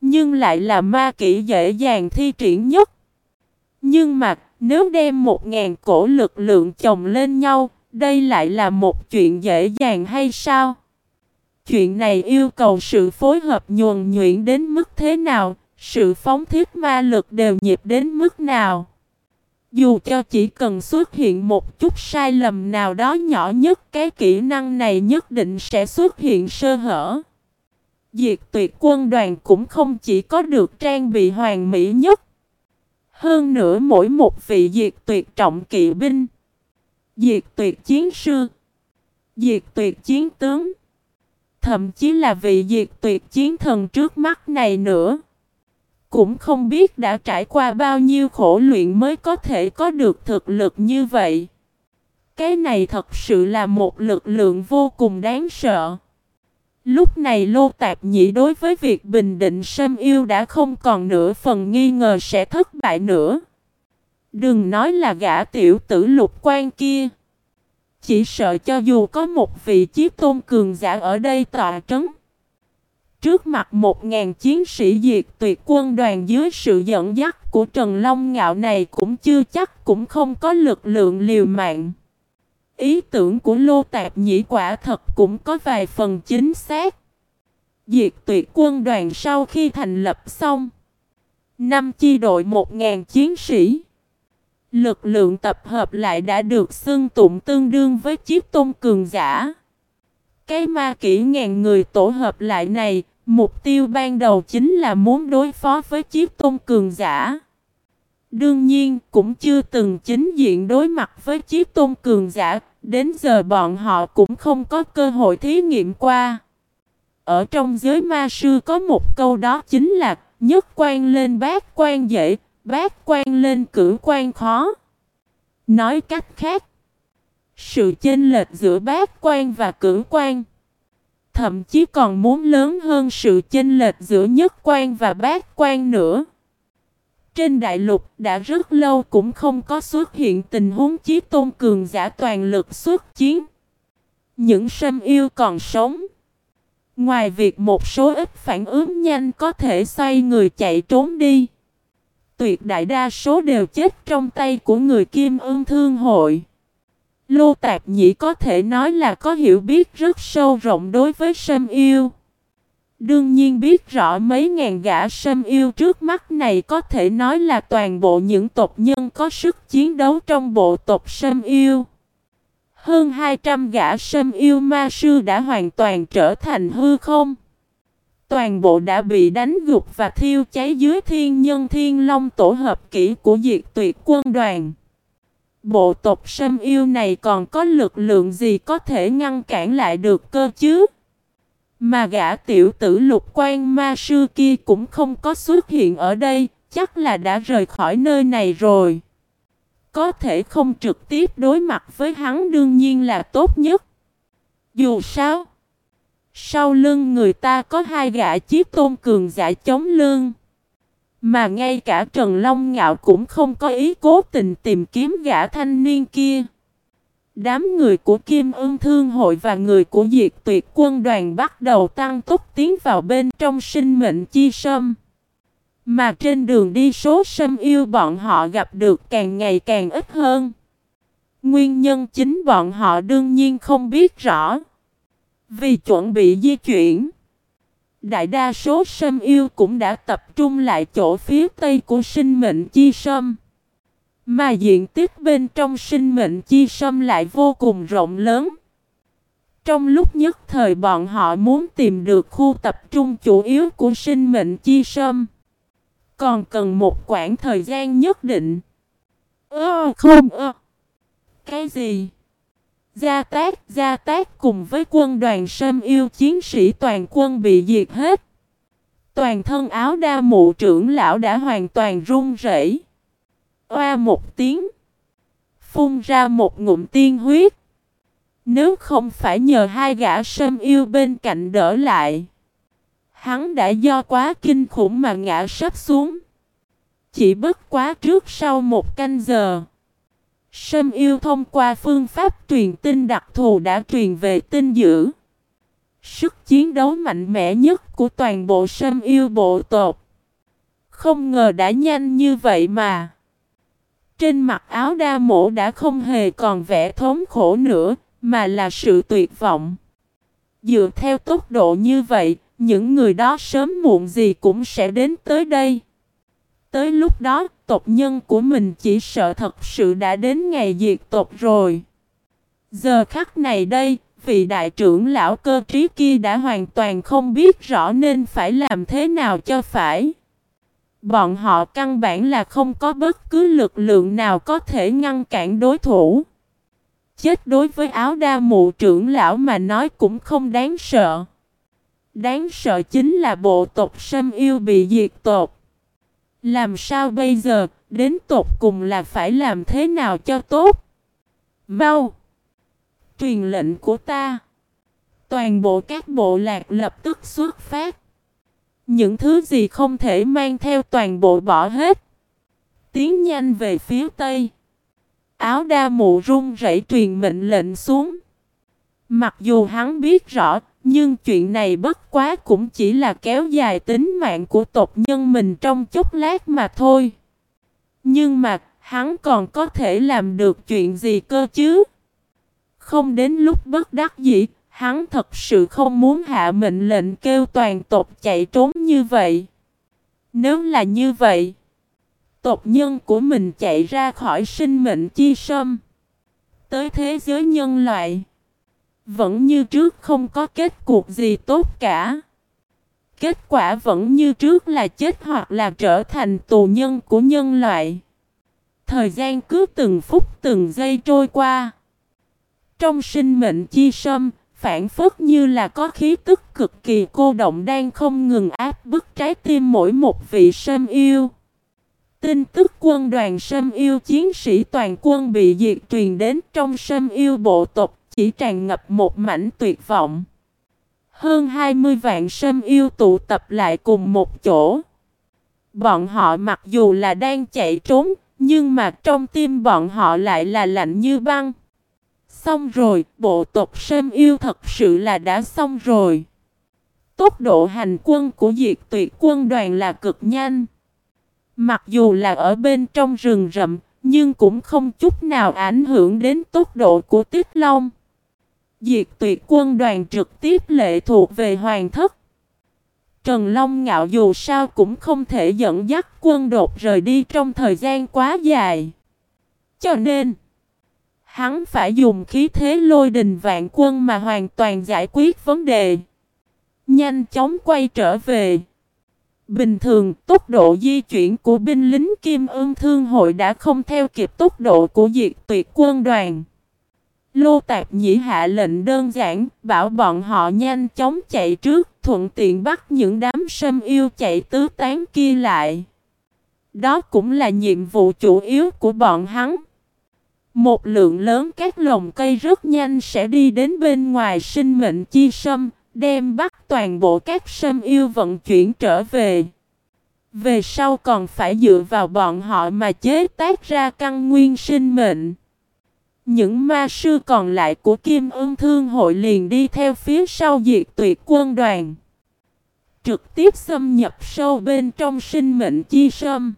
nhưng lại là ma kỹ dễ dàng thi triển nhất. Nhưng mà, nếu đem một ngàn cổ lực lượng chồng lên nhau, đây lại là một chuyện dễ dàng hay sao? Chuyện này yêu cầu sự phối hợp nhuần nhuyễn đến mức thế nào, sự phóng thiết ma lực đều nhịp đến mức nào. Dù cho chỉ cần xuất hiện một chút sai lầm nào đó nhỏ nhất, cái kỹ năng này nhất định sẽ xuất hiện sơ hở. Diệt tuyệt quân đoàn cũng không chỉ có được trang bị hoàn mỹ nhất. Hơn nữa mỗi một vị diệt tuyệt trọng kỵ binh, diệt tuyệt chiến sư, diệt tuyệt chiến tướng, thậm chí là vị diệt tuyệt chiến thần trước mắt này nữa. Cũng không biết đã trải qua bao nhiêu khổ luyện mới có thể có được thực lực như vậy. Cái này thật sự là một lực lượng vô cùng đáng sợ. Lúc này Lô Tạp Nhĩ đối với việc bình định Sâm Yêu đã không còn nửa phần nghi ngờ sẽ thất bại nữa. Đừng nói là gã tiểu tử lục quan kia. Chỉ sợ cho dù có một vị chiếc tôn cường giả ở đây tọa trấn. Trước mặt một ngàn chiến sĩ diệt tuyệt quân đoàn dưới sự dẫn dắt của Trần Long Ngạo này cũng chưa chắc cũng không có lực lượng liều mạng. Ý tưởng của Lô Tạp Nhĩ quả thật cũng có vài phần chính xác. Diệt tuyệt quân đoàn sau khi thành lập xong. Năm chi đội một ngàn chiến sĩ. Lực lượng tập hợp lại đã được xưng tụng tương đương với chiếc tôn cường giả. Cái ma kỹ ngàn người tổ hợp lại này, mục tiêu ban đầu chính là muốn đối phó với chiếc tôn cường giả. Đương nhiên cũng chưa từng chính diện đối mặt với chiếc tôn cường giả, đến giờ bọn họ cũng không có cơ hội thí nghiệm qua. Ở trong giới ma sư có một câu đó chính là nhất quan lên bát quan dễ, bát quan lên cử quan khó. Nói cách khác, sự chênh lệch giữa bát quan và cử quan thậm chí còn muốn lớn hơn sự chênh lệch giữa nhất quan và bát quan nữa. Trên đại lục đã rất lâu cũng không có xuất hiện tình huống chí tôn cường giả toàn lực xuất chiến. Những sâm yêu còn sống. Ngoài việc một số ít phản ứng nhanh có thể xoay người chạy trốn đi. Tuyệt đại đa số đều chết trong tay của người kim ương thương hội. Lô Tạp Nhĩ có thể nói là có hiểu biết rất sâu rộng đối với sâm yêu. Đương nhiên biết rõ mấy ngàn gã sâm yêu trước mắt này có thể nói là toàn bộ những tộc nhân có sức chiến đấu trong bộ tộc sâm yêu. Hơn 200 gã sâm yêu ma sư đã hoàn toàn trở thành hư không. Toàn bộ đã bị đánh gục và thiêu cháy dưới thiên nhân thiên long tổ hợp kỹ của diệt tuyệt quân đoàn. Bộ tộc sâm yêu này còn có lực lượng gì có thể ngăn cản lại được cơ chứ? Mà gã tiểu tử lục quan ma sư kia cũng không có xuất hiện ở đây, chắc là đã rời khỏi nơi này rồi. Có thể không trực tiếp đối mặt với hắn đương nhiên là tốt nhất. Dù sao, sau lưng người ta có hai gã chiếc tôn cường giả chống lưng. Mà ngay cả Trần Long Ngạo cũng không có ý cố tình tìm kiếm gã thanh niên kia. Đám người của Kim Ưng Thương Hội và người của Diệt Tuyệt Quân đoàn bắt đầu tăng tốc tiến vào bên trong sinh mệnh chi sâm. Mà trên đường đi số sâm yêu bọn họ gặp được càng ngày càng ít hơn. Nguyên nhân chính bọn họ đương nhiên không biết rõ. Vì chuẩn bị di chuyển. Đại đa số sâm yêu cũng đã tập trung lại chỗ phía tây của sinh mệnh chi sâm. Mà diện tích bên trong sinh mệnh chi sâm lại vô cùng rộng lớn. Trong lúc nhất thời bọn họ muốn tìm được khu tập trung chủ yếu của sinh mệnh chi sâm. Còn cần một quãng thời gian nhất định. Ơ, không, ơ. Cái gì? Gia Tác, Gia Tác cùng với quân đoàn Sâm yêu chiến sĩ toàn quân bị diệt hết. Toàn thân áo đa mụ trưởng lão đã hoàn toàn run rẩy. Oa một tiếng. Phun ra một ngụm tiên huyết. Nếu không phải nhờ hai gã sâm yêu bên cạnh đỡ lại. Hắn đã do quá kinh khủng mà ngã sắp xuống. Chỉ bất quá trước sau một canh giờ. Sâm yêu thông qua phương pháp truyền tin đặc thù đã truyền về tin dữ. Sức chiến đấu mạnh mẽ nhất của toàn bộ sâm yêu bộ tộc. Không ngờ đã nhanh như vậy mà. Trên mặt áo đa mổ đã không hề còn vẻ thống khổ nữa, mà là sự tuyệt vọng. Dựa theo tốc độ như vậy, những người đó sớm muộn gì cũng sẽ đến tới đây. Tới lúc đó, tộc nhân của mình chỉ sợ thật sự đã đến ngày diệt tộc rồi. Giờ khắc này đây, vị đại trưởng lão cơ trí kia đã hoàn toàn không biết rõ nên phải làm thế nào cho phải. Bọn họ căn bản là không có bất cứ lực lượng nào có thể ngăn cản đối thủ. Chết đối với áo đa mụ trưởng lão mà nói cũng không đáng sợ. Đáng sợ chính là bộ tộc sâm yêu bị diệt tộc. Làm sao bây giờ, đến tột cùng là phải làm thế nào cho tốt? Mau! Truyền lệnh của ta. Toàn bộ các bộ lạc lập tức xuất phát. Những thứ gì không thể mang theo toàn bộ bỏ hết. Tiến nhanh về phía tây. Áo đa mụ run rẩy truyền mệnh lệnh xuống. Mặc dù hắn biết rõ, nhưng chuyện này bất quá cũng chỉ là kéo dài tính mạng của tộc nhân mình trong chốc lát mà thôi. Nhưng mà, hắn còn có thể làm được chuyện gì cơ chứ? Không đến lúc bất đắc dĩ, hắn thật sự không muốn hạ mệnh lệnh kêu toàn tộc chạy trốn như vậy. Nếu là như vậy, tộc nhân của mình chạy ra khỏi sinh mệnh chi sâm, tới thế giới nhân loại, vẫn như trước không có kết cuộc gì tốt cả. Kết quả vẫn như trước là chết hoặc là trở thành tù nhân của nhân loại. Thời gian cứ từng phút từng giây trôi qua. Trong sinh mệnh chi sâm, phản phất như là có khí tức cực kỳ cô động đang không ngừng áp bức trái tim mỗi một vị sâm yêu. Tin tức quân đoàn sâm yêu chiến sĩ toàn quân bị diệt truyền đến trong sâm yêu bộ tộc chỉ tràn ngập một mảnh tuyệt vọng. Hơn 20 vạn sâm yêu tụ tập lại cùng một chỗ. Bọn họ mặc dù là đang chạy trốn, nhưng mà trong tim bọn họ lại là lạnh như băng. Xong rồi, bộ tộc Sâm Yêu thật sự là đã xong rồi. Tốc độ hành quân của diệt tuyệt quân đoàn là cực nhanh. Mặc dù là ở bên trong rừng rậm, nhưng cũng không chút nào ảnh hưởng đến tốc độ của Tiết Long. Diệt tuyệt quân đoàn trực tiếp lệ thuộc về hoàng thất. Trần Long ngạo dù sao cũng không thể dẫn dắt quân đột rời đi trong thời gian quá dài. Cho nên, hắn phải dùng khí thế lôi đình vạn quân mà hoàn toàn giải quyết vấn đề. Nhanh chóng quay trở về. Bình thường, tốc độ di chuyển của binh lính Kim Ương Thương hội đã không theo kịp tốc độ của diệt tuyệt quân đoàn. Lô Tạc Nhĩ hạ lệnh đơn giản, bảo bọn họ nhanh chóng chạy trước, thuận tiện bắt những đám sâm yêu chạy tứ tán kia lại. Đó cũng là nhiệm vụ chủ yếu của bọn hắn. Một lượng lớn các lồng cây rất nhanh sẽ đi đến bên ngoài sinh mệnh chi sâm, đem bắt toàn bộ các sâm yêu vận chuyển trở về. Về sau còn phải dựa vào bọn họ mà chế tác ra căn nguyên sinh mệnh. Những ma sư còn lại của Kim Ưng Thương hội liền đi theo phía sau diệt tuyệt quân đoàn. Trực tiếp xâm nhập sâu bên trong sinh mệnh chi sâm.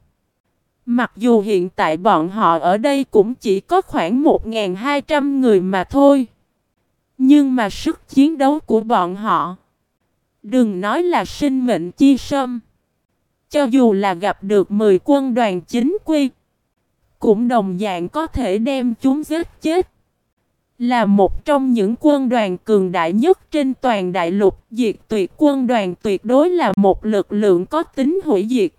Mặc dù hiện tại bọn họ ở đây cũng chỉ có khoảng 1.200 người mà thôi. Nhưng mà sức chiến đấu của bọn họ. Đừng nói là sinh mệnh chi sâm. Cho dù là gặp được 10 quân đoàn chính quy cũng đồng dạng có thể đem chúng giết chết. Là một trong những quân đoàn cường đại nhất trên toàn đại lục, diệt tuyệt quân đoàn tuyệt đối là một lực lượng có tính hủy diệt.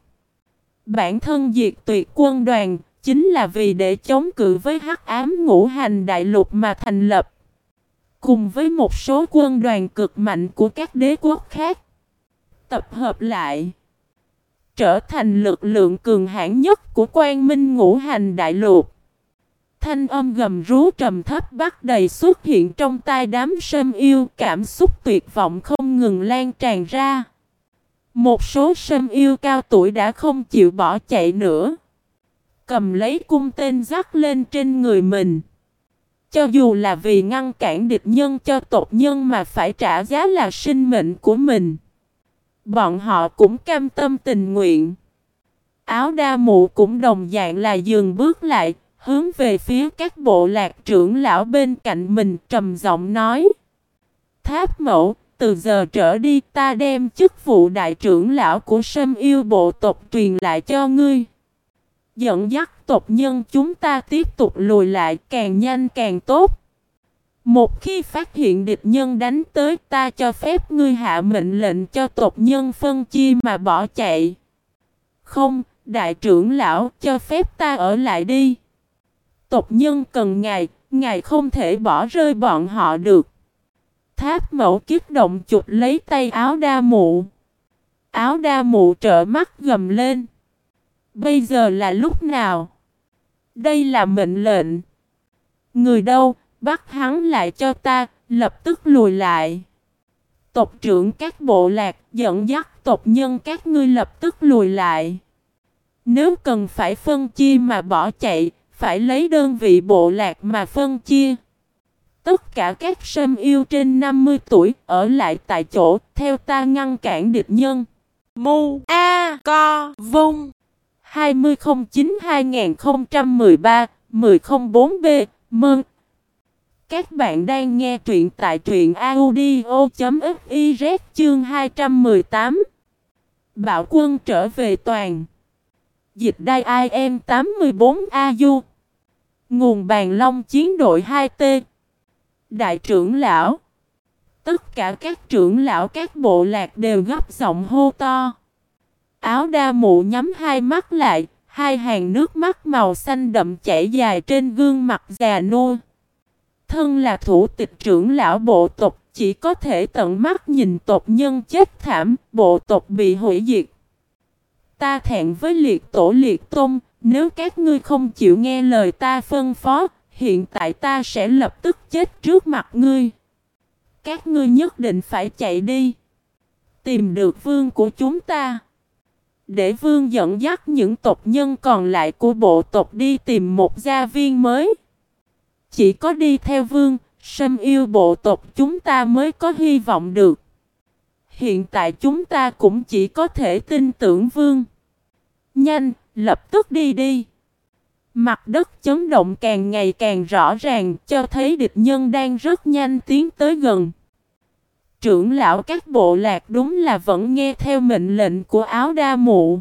Bản thân diệt tuyệt quân đoàn chính là vì để chống cự với hắc ám ngũ hành đại lục mà thành lập. Cùng với một số quân đoàn cực mạnh của các đế quốc khác. tập hợp lại, trở thành lực lượng cường hãn nhất của quan minh ngũ hành đại lục. Thanh âm gầm rú trầm thấp bắt đầy xuất hiện trong tai đám sâm yêu, cảm xúc tuyệt vọng không ngừng lan tràn ra. Một số sâm yêu cao tuổi đã không chịu bỏ chạy nữa. Cầm lấy cung tên dắt lên trên người mình. Cho dù là vì ngăn cản địch nhân cho tộc nhân mà phải trả giá là sinh mệnh của mình. Bọn họ cũng cam tâm tình nguyện. Áo đa mụ cũng đồng dạng là dừng bước lại, hướng về phía các bộ lạc trưởng lão bên cạnh mình trầm giọng nói. Tháp mẫu, từ giờ trở đi ta đem chức vụ đại trưởng lão của sâm yêu bộ tộc truyền lại cho ngươi. Dẫn dắt tộc nhân chúng ta tiếp tục lùi lại càng nhanh càng tốt. Một khi phát hiện địch nhân đánh tới ta cho phép ngươi hạ mệnh lệnh cho tộc nhân phân chia mà bỏ chạy. Không, đại trưởng lão cho phép ta ở lại đi. Tộc nhân cần ngài, ngài không thể bỏ rơi bọn họ được. Tháp mẫu kiếp động chụp lấy tay áo đa mụ. Áo đa mụ trợ mắt gầm lên. Bây giờ là lúc nào? Đây là mệnh lệnh. Người đâu, bắt hắn lại cho ta, lập tức lùi lại. Tộc trưởng các bộ lạc dẫn dắt tộc nhân các ngươi lập tức lùi lại. Nếu cần phải phân chia mà bỏ chạy, phải lấy đơn vị bộ lạc mà phân chia. Tất cả các sâm yêu trên 50 tuổi ở lại tại chỗ, theo ta ngăn cản địch nhân. Mu A Co Vung 2009-2013-1004B Mơn các bạn đang nghe truyện tại truyện audio.fiz chương 218 Bảo quân trở về toàn. Dịch đai IM 84AU Nguồn bàn long chiến đội 2T Đại trưởng lão. Tất cả các trưởng lão các bộ lạc đều gấp giọng hô to. Áo đa mụ nhắm hai mắt lại, Hai hàng nước mắt màu xanh đậm chảy dài trên gương mặt già nua. Thân là thủ tịch trưởng lão bộ tộc, Chỉ có thể tận mắt nhìn tộc nhân chết thảm, Bộ tộc bị hủy diệt Ta thẹn với liệt tổ liệt tôn Nếu các ngươi không chịu nghe lời ta phân phó, Hiện tại ta sẽ lập tức chết trước mặt ngươi. Các ngươi nhất định phải chạy đi. Tìm được vương của chúng ta. Để vương dẫn dắt những tộc nhân còn lại của bộ tộc đi tìm một gia viên mới. Chỉ có đi theo vương, sâm yêu bộ tộc chúng ta mới có hy vọng được. Hiện tại chúng ta cũng chỉ có thể tin tưởng vương. Nhanh, lập tức đi đi. Mặt đất chấn động càng ngày càng rõ ràng cho thấy địch nhân đang rất nhanh tiến tới gần. Trưởng lão các bộ lạc đúng là vẫn nghe theo mệnh lệnh của áo đa mụ.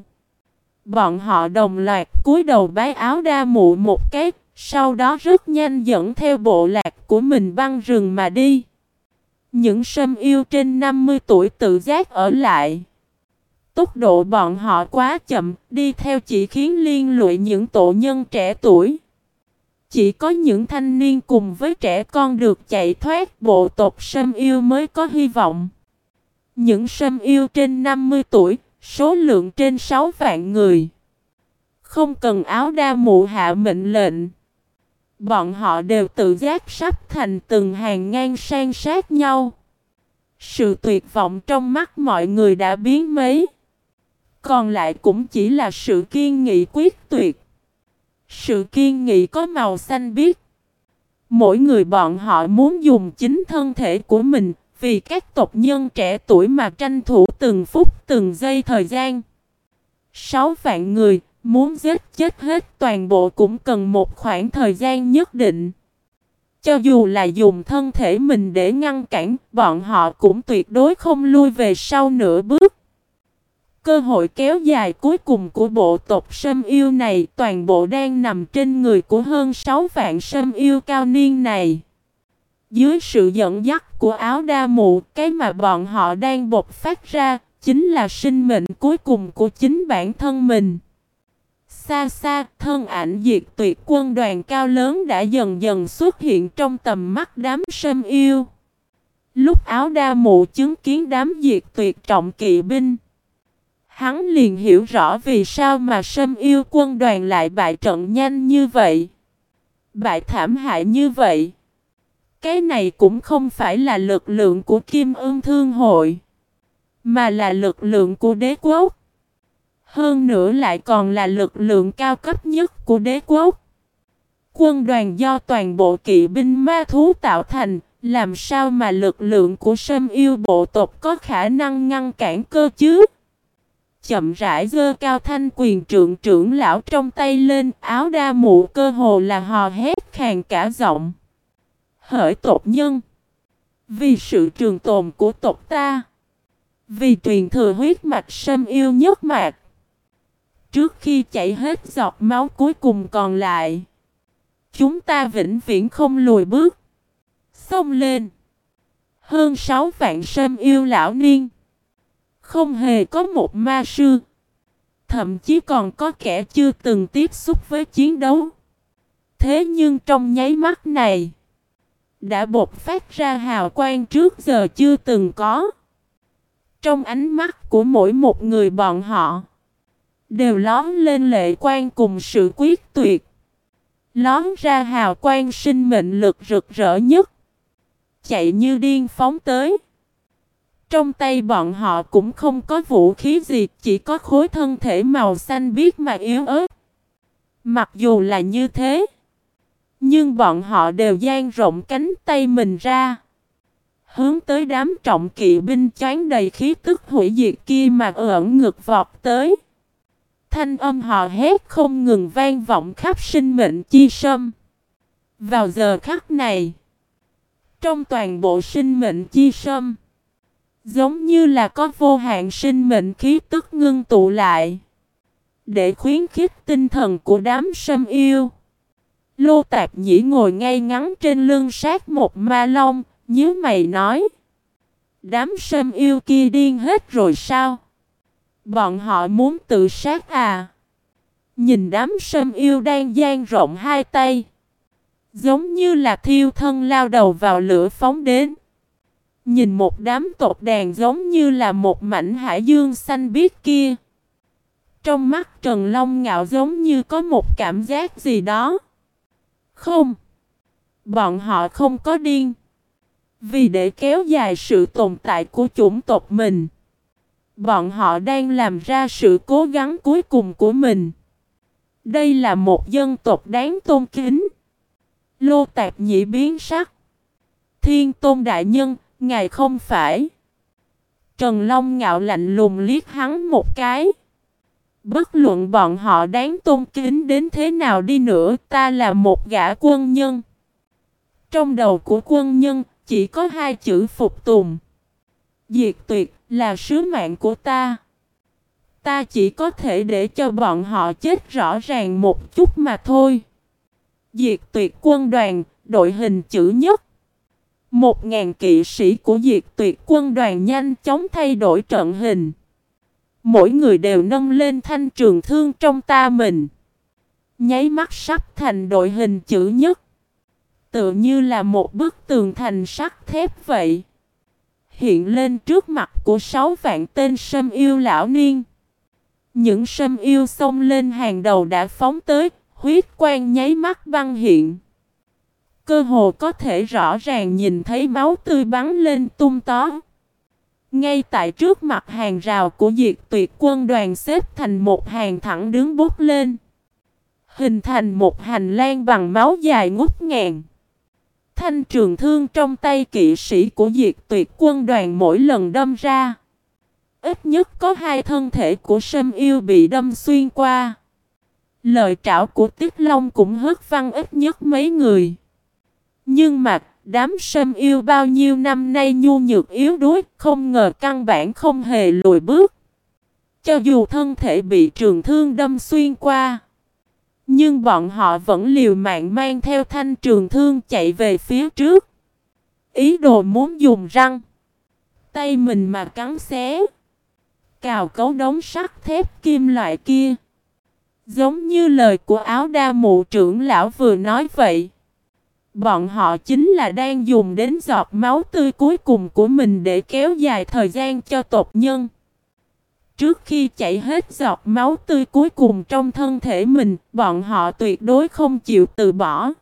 Bọn họ đồng loạt cúi đầu bái áo đa mụ một cái, sau đó rất nhanh dẫn theo bộ lạc của mình băng rừng mà đi. Những sâm yêu trên 50 tuổi tự giác ở lại. Tốc độ bọn họ quá chậm, đi theo chỉ khiến liên lụy những tổ nhân trẻ tuổi. Chỉ có những thanh niên cùng với trẻ con được chạy thoát bộ tộc sâm yêu mới có hy vọng. Những sâm yêu trên 50 tuổi, số lượng trên 6 vạn người. Không cần áo đa mụ hạ mệnh lệnh. Bọn họ đều tự giác sắp thành từng hàng ngang sang sát nhau. Sự tuyệt vọng trong mắt mọi người đã biến mấy. Còn lại cũng chỉ là sự kiên nghị quyết tuyệt. Sự kiên nghị có màu xanh biếc. Mỗi người bọn họ muốn dùng chính thân thể của mình vì các tộc nhân trẻ tuổi mà tranh thủ từng phút từng giây thời gian. Sáu vạn người muốn giết chết hết toàn bộ cũng cần một khoảng thời gian nhất định. Cho dù là dùng thân thể mình để ngăn cản, bọn họ cũng tuyệt đối không lui về sau nửa bước. Cơ hội kéo dài cuối cùng của bộ tộc sâm yêu này toàn bộ đang nằm trên người của hơn 6 vạn sâm yêu cao niên này. Dưới sự dẫn dắt của áo đa mụ, cái mà bọn họ đang bộc phát ra, chính là sinh mệnh cuối cùng của chính bản thân mình. Xa xa, thân ảnh diệt tuyệt quân đoàn cao lớn đã dần dần xuất hiện trong tầm mắt đám sâm yêu. Lúc áo đa mụ chứng kiến đám diệt tuyệt trọng kỵ binh. Hắn liền hiểu rõ vì sao mà sâm yêu quân đoàn lại bại trận nhanh như vậy. Bại thảm hại như vậy. Cái này cũng không phải là lực lượng của Kim ương Thương Hội. Mà là lực lượng của đế quốc. Hơn nữa lại còn là lực lượng cao cấp nhất của đế quốc. Quân đoàn do toàn bộ kỵ binh ma thú tạo thành, làm sao mà lực lượng của sâm yêu bộ tộc có khả năng ngăn cản cơ chứ? Chậm rãi dơ cao thanh quyền trượng trưởng lão trong tay lên áo đa mụ cơ hồ là hò hét khàn cả giọng. Hỡi tộc nhân! Vì sự trường tồn của tộc ta! Vì truyền thừa huyết mạch sâm yêu nhất mạch! Trước khi chảy hết giọt máu cuối cùng còn lại, chúng ta vĩnh viễn không lùi bước. Xông lên! Hơn sáu vạn sâm yêu lão niên. Không hề có một ma sư. Thậm chí còn có kẻ chưa từng tiếp xúc với chiến đấu. Thế nhưng trong nháy mắt này, đã bộc phát ra hào quang trước giờ chưa từng có. Trong ánh mắt của mỗi một người bọn họ, đều lón lên lệ quan cùng sự quyết tuyệt. Lón ra hào quang sinh mệnh lực rực rỡ nhất. Chạy như điên phóng tới. Trong tay bọn họ cũng không có vũ khí gì, chỉ có khối thân thể màu xanh biếc mà yếu ớt. Mặc dù là như thế, nhưng bọn họ đều dang rộng cánh tay mình ra. Hướng tới đám trọng kỵ binh chán đầy khí tức hủy diệt kia mà ẩn ngực vọt tới. Thanh âm họ hét không ngừng vang vọng khắp sinh mệnh chi sâm. Vào giờ khắc này, trong toàn bộ sinh mệnh chi sâm, giống như là có vô hạn sinh mệnh khí tức ngưng tụ lại. Để khuyến khích tinh thần của đám sâm yêu. Lô Tạp Nhĩ ngồi ngay ngắn trên lưng sát một ma long, nhớ mày nói. Đám sâm yêu kia điên hết rồi sao? Bọn họ muốn tự sát à? Nhìn đám sâm yêu đang dang rộng hai tay. Giống như là thiêu thân lao đầu vào lửa phóng đến. Nhìn một đám tộc đàn giống như là một mảnh hải dương xanh biếc kia. Trong mắt Trần Long ngạo giống như có một cảm giác gì đó. Không. Bọn họ không có điên. Vì để kéo dài sự tồn tại của chủng tộc mình. Bọn họ đang làm ra sự cố gắng cuối cùng của mình. Đây là một dân tộc đáng tôn kính. Lô tạp nhị biến sắc. Thiên tôn đại nhân, ngài không phải. Trần Long ngạo lạnh lùng liếc hắn một cái. Bất luận bọn họ đáng tôn kính đến thế nào đi nữa, ta là một gã quân nhân. Trong đầu của quân nhân, chỉ có hai chữ phục tùng. Diệt tuyệt là sứ mạng của ta. Ta chỉ có thể để cho bọn họ chết rõ ràng một chút mà thôi. Diệt tuyệt quân đoàn, đội hình chữ nhất. Một ngàn kỵ sĩ của diệt tuyệt quân đoàn nhanh chóng thay đổi trận hình. Mỗi người đều nâng lên thanh trường thương trong ta mình. Nháy mắt sắp thành đội hình chữ nhất. Tựa như là một bức tường thành sắt thép vậy. Hiện lên trước mặt của sáu vạn tên sâm yêu lão niên. Những sâm yêu xông lên hàng đầu đã phóng tới, huyết quang nháy mắt băng hiện. Cơ hồ có thể rõ ràng nhìn thấy máu tươi bắn lên tung tó. Ngay tại trước mặt hàng rào của diệt tuyệt quân đoàn xếp thành một hàng thẳng đứng bút lên. Hình thành một hành lang bằng máu dài ngút ngàn. Thanh trường thương trong tay kỵ sĩ của diệt tuyệt quân đoàn mỗi lần đâm ra. Ít nhất có hai thân thể của sâm yêu bị đâm xuyên qua. Lời trảo của Tiết Long cũng hất văng ít nhất mấy người. Nhưng mà đám sâm yêu bao nhiêu năm nay nhu nhược yếu đuối, không ngờ căn bản không hề lùi bước. Cho dù thân thể bị trường thương đâm xuyên qua, nhưng bọn họ vẫn liều mạng mang theo thanh trường thương chạy về phía trước. Ý đồ muốn dùng răng, tay mình mà cắn xé, cào cấu đống sắt thép kim loại kia. Giống như lời của áo đa mụ trưởng lão vừa nói vậy. Bọn họ chính là đang dùng đến giọt máu tươi cuối cùng của mình để kéo dài thời gian cho tộc nhân. Trước khi chảy hết giọt máu tươi cuối cùng trong thân thể mình, bọn họ tuyệt đối không chịu từ bỏ.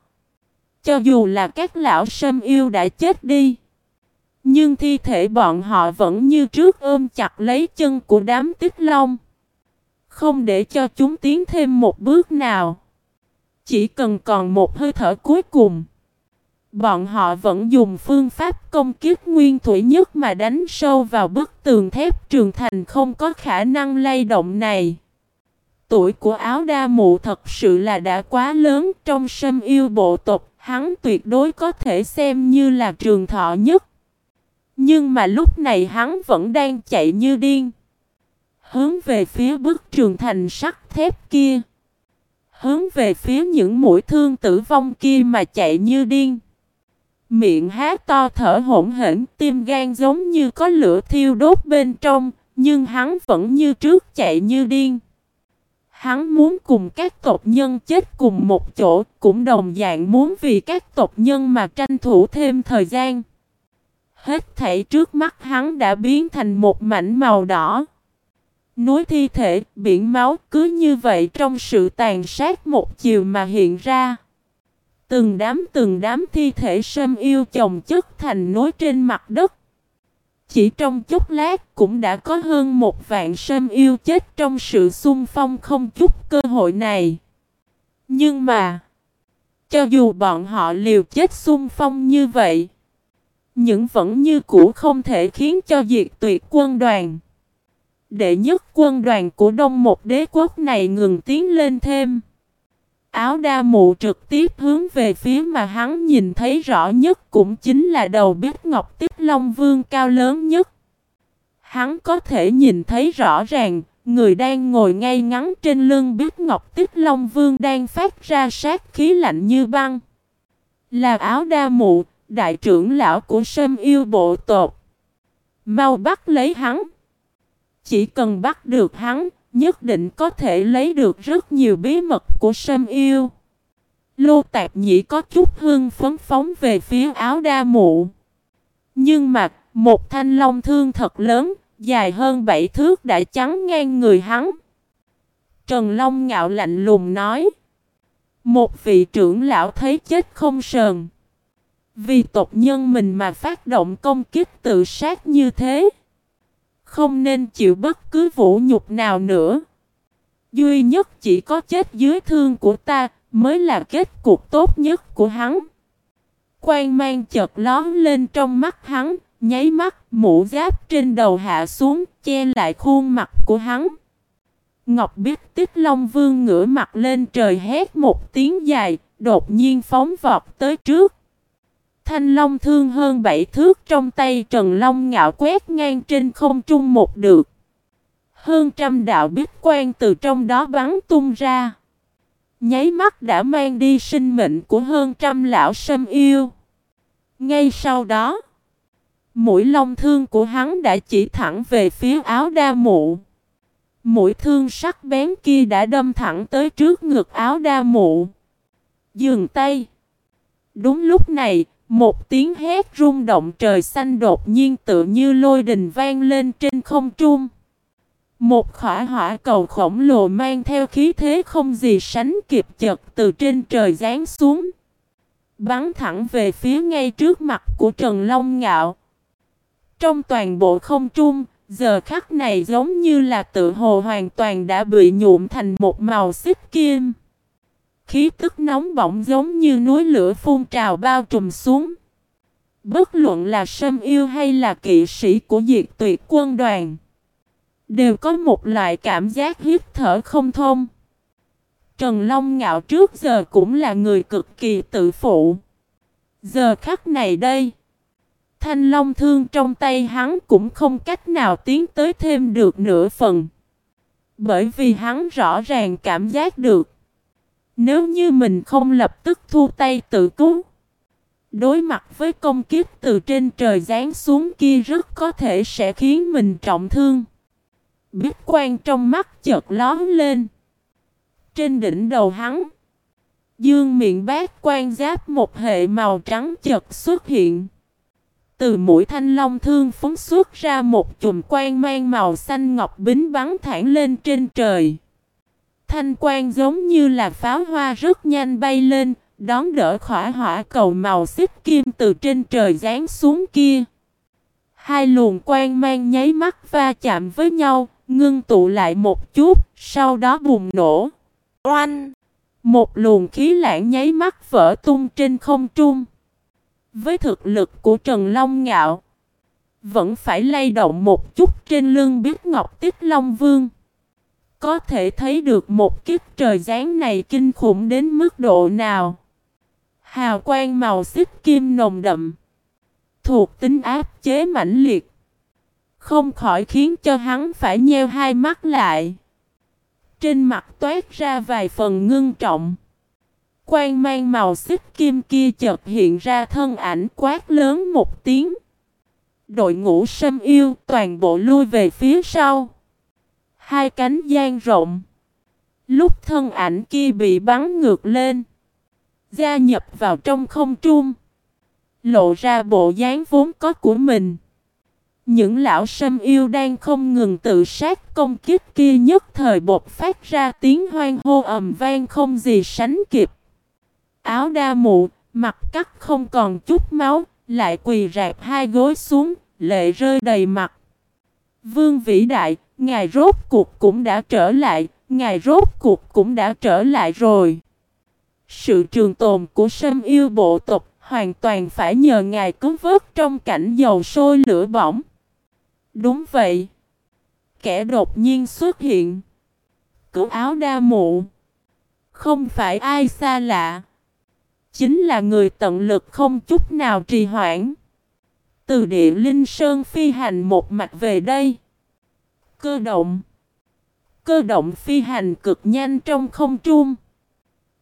Cho dù là các lão sâm yêu đã chết đi. Nhưng thi thể bọn họ vẫn như trước ôm chặt lấy chân của đám tích long. Không để cho chúng tiến thêm một bước nào. Chỉ cần còn một hơi thở cuối cùng. Bọn họ vẫn dùng phương pháp công kiếp nguyên thủy nhất mà đánh sâu vào bức tường thép trường thành không có khả năng lay động này. Tuổi của áo đa mụ thật sự là đã quá lớn trong sâm yêu bộ tộc, hắn tuyệt đối có thể xem như là trường thọ nhất. Nhưng mà lúc này hắn vẫn đang chạy như điên. Hướng về phía bức trường thành sắt thép kia. Hướng về phía những mũi thương tử vong kia mà chạy như điên. Miệng há to thở hỗn hển, tim gan giống như có lửa thiêu đốt bên trong, nhưng hắn vẫn như trước chạy như điên. Hắn muốn cùng các tộc nhân chết cùng một chỗ, cũng đồng dạng muốn vì các tộc nhân mà tranh thủ thêm thời gian. Hết thảy trước mắt hắn đã biến thành một mảnh màu đỏ. Núi thi thể, biển máu cứ như vậy trong sự tàn sát một chiều mà hiện ra. Từng đám từng đám thi thể sâm yêu chồng chất thành nối trên mặt đất. Chỉ trong chốc lát cũng đã có hơn một vạn sâm yêu chết trong sự xung phong không chút cơ hội này. Nhưng mà, cho dù bọn họ liều chết xung phong như vậy, những vẫn như cũ không thể khiến cho diệt tuyệt quân đoàn. Đệ nhất quân đoàn của đông một đế quốc này ngừng tiến lên thêm. Áo đa mụ trực tiếp hướng về phía mà hắn nhìn thấy rõ nhất cũng chính là đầu Biết ngọc tích long vương cao lớn nhất. Hắn có thể nhìn thấy rõ ràng, người đang ngồi ngay ngắn trên lưng Biết ngọc tích long vương đang phát ra sát khí lạnh như băng. Là áo đa mụ, đại trưởng lão của sâm yêu bộ tộc. Mau bắt lấy hắn. Chỉ cần bắt được hắn, nhất định có thể lấy được rất nhiều bí mật của sâm yêu. Lô tạc nhĩ có chút hương phấn phóng về phía áo đa mụ. Nhưng mà, một thanh long thương thật lớn, dài hơn bảy thước đã chắn ngang người hắn. Trần Long ngạo lạnh lùng nói. Một vị trưởng lão thấy chết không sờn. Vì tộc nhân mình mà phát động công kích tự sát như thế. Không nên chịu bất cứ vũ nhục nào nữa. Duy nhất chỉ có chết dưới thương của ta mới là kết cục tốt nhất của hắn. Quang mang chợt lón lên trong mắt hắn, nháy mắt mũ giáp trên đầu hạ xuống che lại khuôn mặt của hắn. Ngọc biết Tích Long Vương ngửa mặt lên trời hét một tiếng dài, đột nhiên phóng vọt tới trước. Thanh long thương hơn bảy thước trong tay Trần Long ngạo quét ngang trên không trung một được. Hơn trăm đạo bích quan từ trong đó bắn tung ra. Nháy mắt đã mang đi sinh mệnh của hơn trăm lão sâm yêu. Ngay sau đó, mũi long thương của hắn đã chỉ thẳng về phía áo đa mụ. Mũi thương sắc bén kia đã đâm thẳng tới trước ngực áo đa mụ. Dừng tay. Đúng lúc này, một tiếng hét rung động trời xanh đột nhiên tự như lôi đình vang lên trên không trung. Một khỏa hỏa cầu khổng lồ mang theo khí thế không gì sánh kịp chật từ trên trời giáng xuống. Bắn thẳng về phía ngay trước mặt của Trần Long Ngạo. Trong toàn bộ không trung, giờ khắc này giống như là tự hồ hoàn toàn đã bị nhuộm thành một màu xích kim. Khí tức nóng bỏng giống như núi lửa phun trào bao trùm xuống. Bất luận là sâm yêu hay là kỵ sĩ của diệt tuyệt quân đoàn. Đều có một loại cảm giác hít thở không thông. Trần Long Ngạo trước giờ cũng là người cực kỳ tự phụ. Giờ khắc này đây. Thanh Long thương trong tay hắn cũng không cách nào tiến tới thêm được nửa phần. Bởi vì hắn rõ ràng cảm giác được. Nếu như mình không lập tức thu tay tự cứu. Đối mặt với công kiếp từ trên trời giáng xuống kia rất có thể sẽ khiến mình trọng thương. Biết quan trong mắt chợt lón lên. Trên đỉnh đầu hắn. Dương miệng bát quan giáp một hệ màu trắng chợt xuất hiện. Từ mũi thanh long thương phóng xuất ra một chùm quan mang màu xanh ngọc bính bắn thẳng lên trên trời. Thanh quan giống như là pháo hoa rất nhanh bay lên, đón đỡ khỏa hỏa cầu màu xích kim từ trên trời giáng xuống kia. Hai luồng quan mang nháy mắt va chạm với nhau, ngưng tụ lại một chút, sau đó bùng nổ. Oanh! Một luồng khí lãng nháy mắt vỡ tung trên không trung. Với thực lực của Trần Long Ngạo, vẫn phải lay động một chút trên lưng biết ngọc tích Long Vương. Có thể thấy được một kiếp trời giáng này kinh khủng đến mức độ nào. Hào quang màu xích kim nồng đậm. Thuộc tính áp chế mãnh liệt. Không khỏi khiến cho hắn phải nheo hai mắt lại. Trên mặt toát ra vài phần ngưng trọng. Quang mang màu xích kim kia chợt hiện ra thân ảnh quát lớn một tiếng. Đội ngũ sâm yêu toàn bộ lui về phía sau. Hai cánh gian rộng. Lúc thân ảnh kia bị bắn ngược lên. Gia nhập vào trong không trung. Lộ ra bộ dáng vốn có của mình. Những lão sâm yêu đang không ngừng tự sát công kích kia nhất thời bột phát ra tiếng hoang hô ầm vang không gì sánh kịp. Áo đa mụ, mặt cắt không còn chút máu, lại quỳ rạp hai gối xuống, lệ rơi đầy mặt. Vương vĩ đại, ngài rốt cuộc cũng đã trở lại, ngài rốt cuộc cũng đã trở lại rồi. Sự trường tồn của sâm yêu bộ tộc hoàn toàn phải nhờ ngài cứu vớt trong cảnh dầu sôi lửa bỏng. Đúng vậy. Kẻ đột nhiên xuất hiện. Cửu áo đa mụ. Không phải ai xa lạ. Chính là người tận lực không chút nào trì hoãn. Từ địa linh sơn phi hành một mạch về đây. Cơ động. Cơ động phi hành cực nhanh trong không trung.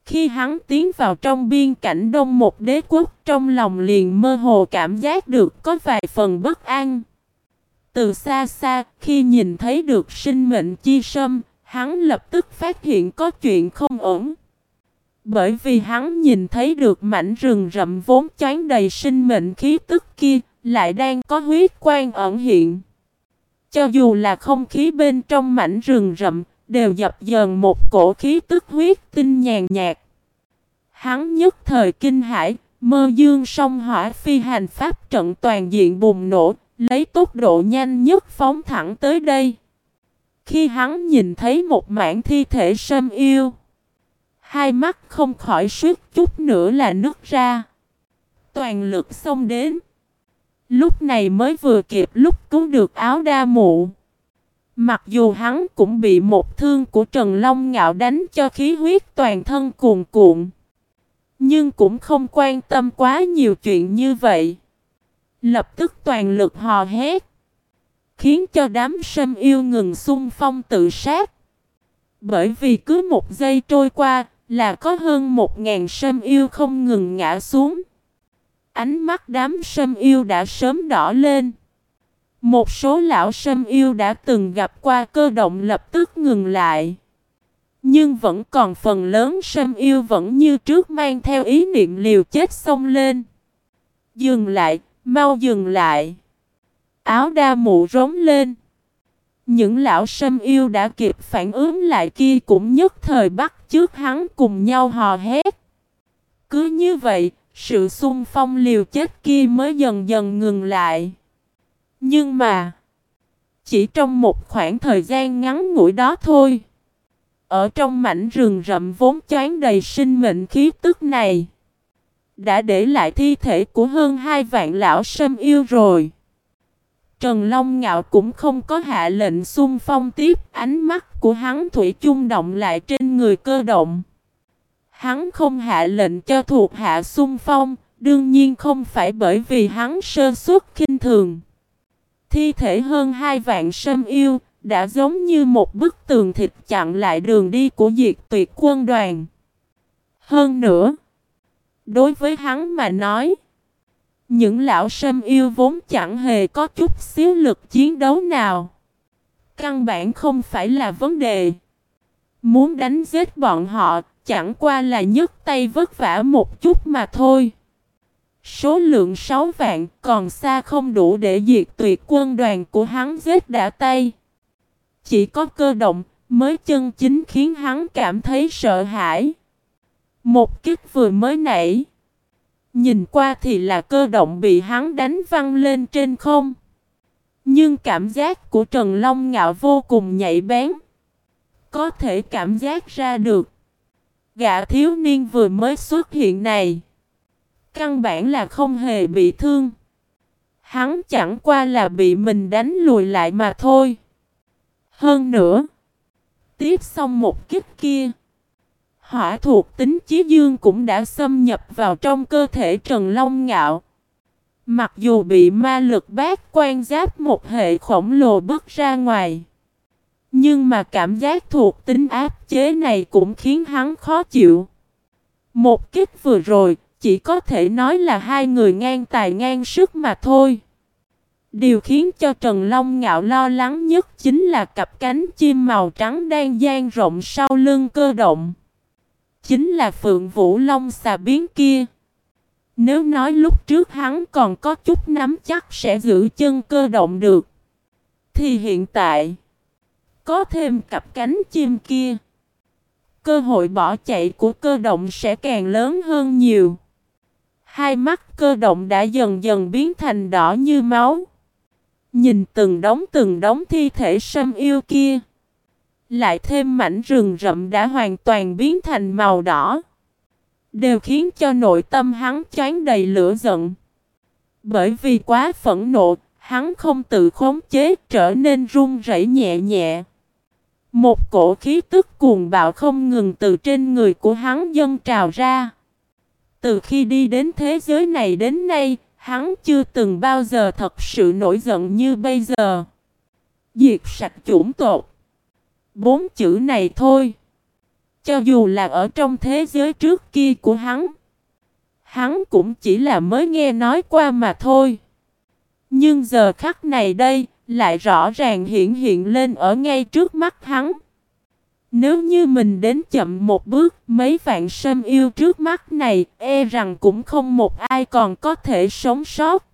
Khi hắn tiến vào trong biên cảnh đông một đế quốc trong lòng liền mơ hồ cảm giác được có vài phần bất an. Từ xa xa, khi nhìn thấy được sinh mệnh chi sâm, hắn lập tức phát hiện có chuyện không ổn. Bởi vì hắn nhìn thấy được mảnh rừng rậm vốn choán đầy sinh mệnh khí tức kia, lại đang có huyết quan ẩn hiện. Cho dù là không khí bên trong mảnh rừng rậm, đều dập dờn một cổ khí tức huyết tinh nhàn nhạt. Hắn nhất thời kinh hải, mơ dương song hỏa phi hành pháp trận toàn diện bùng nổ, lấy tốc độ nhanh nhất phóng thẳng tới đây. Khi hắn nhìn thấy một mảng thi thể sâm yêu, hai mắt không khỏi suýt chút nữa là nứt ra. Toàn lực xông đến. Lúc này mới vừa kịp lúc cứu được áo đa mụ. Mặc dù hắn cũng bị một thương của Trần Long ngạo đánh cho khí huyết toàn thân cuồn cuộn. Nhưng cũng không quan tâm quá nhiều chuyện như vậy. Lập tức toàn lực hò hét. Khiến cho đám sâm yêu ngừng xung phong tự sát. Bởi vì cứ một giây trôi qua là có hơn một ngàn sâm yêu không ngừng ngã xuống. Ánh mắt đám sâm yêu đã sớm đỏ lên. Một số lão sâm yêu đã từng gặp qua cơ động lập tức ngừng lại. Nhưng vẫn còn phần lớn sâm yêu vẫn như trước mang theo ý niệm liều chết xông lên. Dừng lại, mau dừng lại. Áo đa mụ rống lên. Những lão sâm yêu đã kịp phản ứng lại kia cũng nhất thời bắt trước hắn cùng nhau hò hét. Cứ như vậy, sự xung phong liều chết kia mới dần dần ngừng lại. Nhưng mà, chỉ trong một khoảng thời gian ngắn ngủi đó thôi. Ở trong mảnh rừng rậm vốn choán đầy sinh mệnh khí tức này, đã để lại thi thể của hơn hai vạn lão sâm yêu rồi. Trần Long Ngạo cũng không có hạ lệnh xung phong tiếp, ánh mắt của hắn thủy chung động lại trên người cơ động. Hắn không hạ lệnh cho thuộc hạ xung phong, đương nhiên không phải bởi vì hắn sơ suất khinh thường. Thi thể hơn hai vạn sâm yêu, đã giống như một bức tường thịt chặn lại đường đi của diệt tuyệt quân đoàn. Hơn nữa, đối với hắn mà nói, những lão sâm yêu vốn chẳng hề có chút xíu lực chiến đấu nào. Căn bản không phải là vấn đề. Muốn đánh giết bọn họ, chẳng qua là nhấc tay vất vả một chút mà thôi. Số lượng 6 vạn còn xa không đủ để diệt tuyệt quân đoàn của hắn giết đã tay. Chỉ có cơ động mới chân chính khiến hắn cảm thấy sợ hãi. Một kích vừa mới nảy. Nhìn qua thì là cơ động bị hắn đánh văng lên trên không. Nhưng cảm giác của Trần Long Ngạo vô cùng nhạy bén. Có thể cảm giác ra được. Gã thiếu niên vừa mới xuất hiện này. Căn bản là không hề bị thương. Hắn chẳng qua là bị mình đánh lùi lại mà thôi. Hơn nữa. Tiếp xong một kích kia. Hỏa thuộc tính chí dương cũng đã xâm nhập vào trong cơ thể Trần Long Ngạo. Mặc dù bị ma lực bát quan giáp một hệ khổng lồ bước ra ngoài. Nhưng mà cảm giác thuộc tính áp chế này cũng khiến hắn khó chịu. Một kích vừa rồi, chỉ có thể nói là hai người ngang tài ngang sức mà thôi. Điều khiến cho Trần Long ngạo lo lắng nhất chính là cặp cánh chim màu trắng đang dang rộng sau lưng cơ động. Chính là Phượng Vũ Long xà biến kia. Nếu nói lúc trước hắn còn có chút nắm chắc sẽ giữ chân cơ động được. Thì hiện tại, có thêm cặp cánh chim kia. Cơ hội bỏ chạy của cơ động sẽ càng lớn hơn nhiều. Hai mắt cơ động đã dần dần biến thành đỏ như máu. Nhìn từng đống từng đống thi thể sâm yêu kia. Lại thêm mảnh rừng rậm đã hoàn toàn biến thành màu đỏ. Đều khiến cho nội tâm hắn chán đầy lửa giận. Bởi vì quá phẫn nộ, hắn không tự khống chế trở nên run rẩy nhẹ nhẹ. Một cổ khí tức cuồng bạo không ngừng từ trên người của hắn dâng trào ra. Từ khi đi đến thế giới này đến nay, hắn chưa từng bao giờ thật sự nổi giận như bây giờ. Diệt sạch chủng tột. Bốn chữ này thôi. Cho dù là ở trong thế giới trước kia của hắn. Hắn cũng chỉ là mới nghe nói qua mà thôi. Nhưng giờ khắc này đây, lại rõ ràng hiện hiện lên ở ngay trước mắt hắn. Nếu như mình đến chậm một bước, mấy vạn sâm yêu trước mắt này, e rằng cũng không một ai còn có thể sống sót.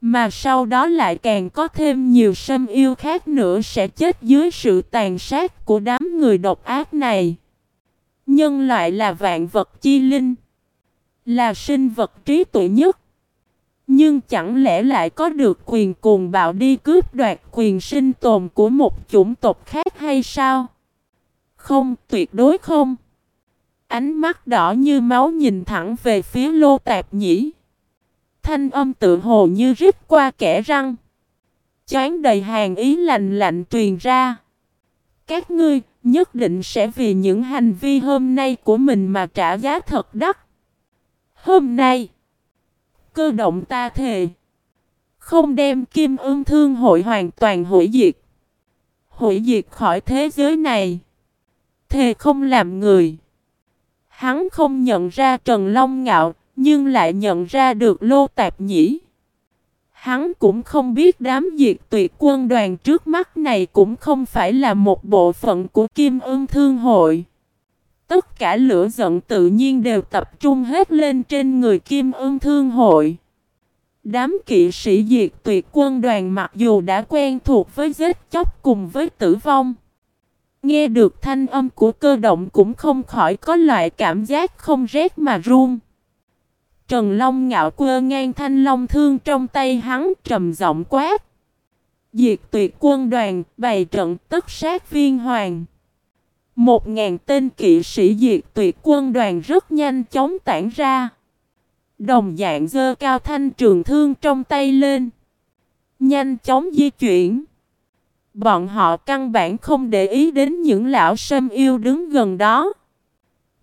Mà sau đó lại càng có thêm nhiều sâm yêu khác nữa sẽ chết dưới sự tàn sát của đám người độc ác này. Nhân loại là vạn vật chi linh, là sinh vật trí tuệ nhất. Nhưng chẳng lẽ lại có được quyền cuồng bạo đi cướp đoạt quyền sinh tồn của một chủng tộc khác hay sao? Không, tuyệt đối không. Ánh mắt đỏ như máu nhìn thẳng về phía lô tạp nhĩ. Thanh âm tự hồ như rít qua kẻ răng. Chán đầy hàng ý lạnh lạnh truyền ra. Các ngươi nhất định sẽ vì những hành vi hôm nay của mình mà trả giá thật đắt. Hôm nay, cơ động ta thề, không đem kim ương thương hội hoàn toàn hủy diệt. Hủy diệt khỏi thế giới này. Thề không làm người. Hắn không nhận ra Trần Long Ngạo, nhưng lại nhận ra được Lô Tạp Nhĩ. Hắn cũng không biết đám diệt tuyệt quân đoàn trước mắt này cũng không phải là một bộ phận của Kim Ưng Thương Hội. Tất cả lửa giận tự nhiên đều tập trung hết lên trên người Kim ương Thương Hội. Đám kỵ sĩ diệt tuyệt quân đoàn mặc dù đã quen thuộc với giết chóc cùng với tử vong. Nghe được thanh âm của cơ động cũng không khỏi có loại cảm giác không rét mà run. Trần Long ngạo quơ ngang thanh long thương trong tay hắn trầm giọng quát. Diệt tuyệt quân đoàn, bày trận, tất sát viên hoàng. Một ngàn tên kỵ sĩ diệt tuyệt quân đoàn rất nhanh chóng tản ra. Đồng dạng dơ cao thanh trường thương trong tay lên. Nhanh chóng di chuyển. Bọn họ căn bản không để ý đến những lão sâm yêu đứng gần đó.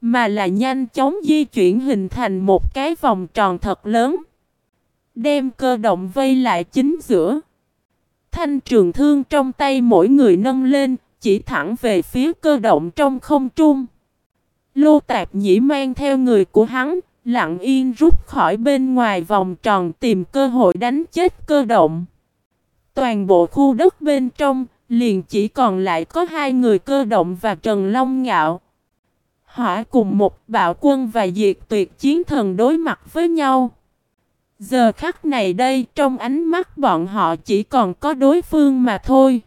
Mà là nhanh chóng di chuyển hình thành một cái vòng tròn thật lớn. Đem cơ động vây lại chính giữa. Thanh trường thương trong tay mỗi người nâng lên, chỉ thẳng về phía cơ động trong không trung. Lô tạp nhĩ mang theo người của hắn, lặng yên rút khỏi bên ngoài vòng tròn tìm cơ hội đánh chết cơ động. Toàn bộ khu đất bên trong, liền chỉ còn lại có hai người cơ động và Trần Long Ngạo. Hỏa cùng một bạo quân và diệt tuyệt chiến thần đối mặt với nhau. Giờ khắc này đây trong ánh mắt bọn họ chỉ còn có đối phương mà thôi.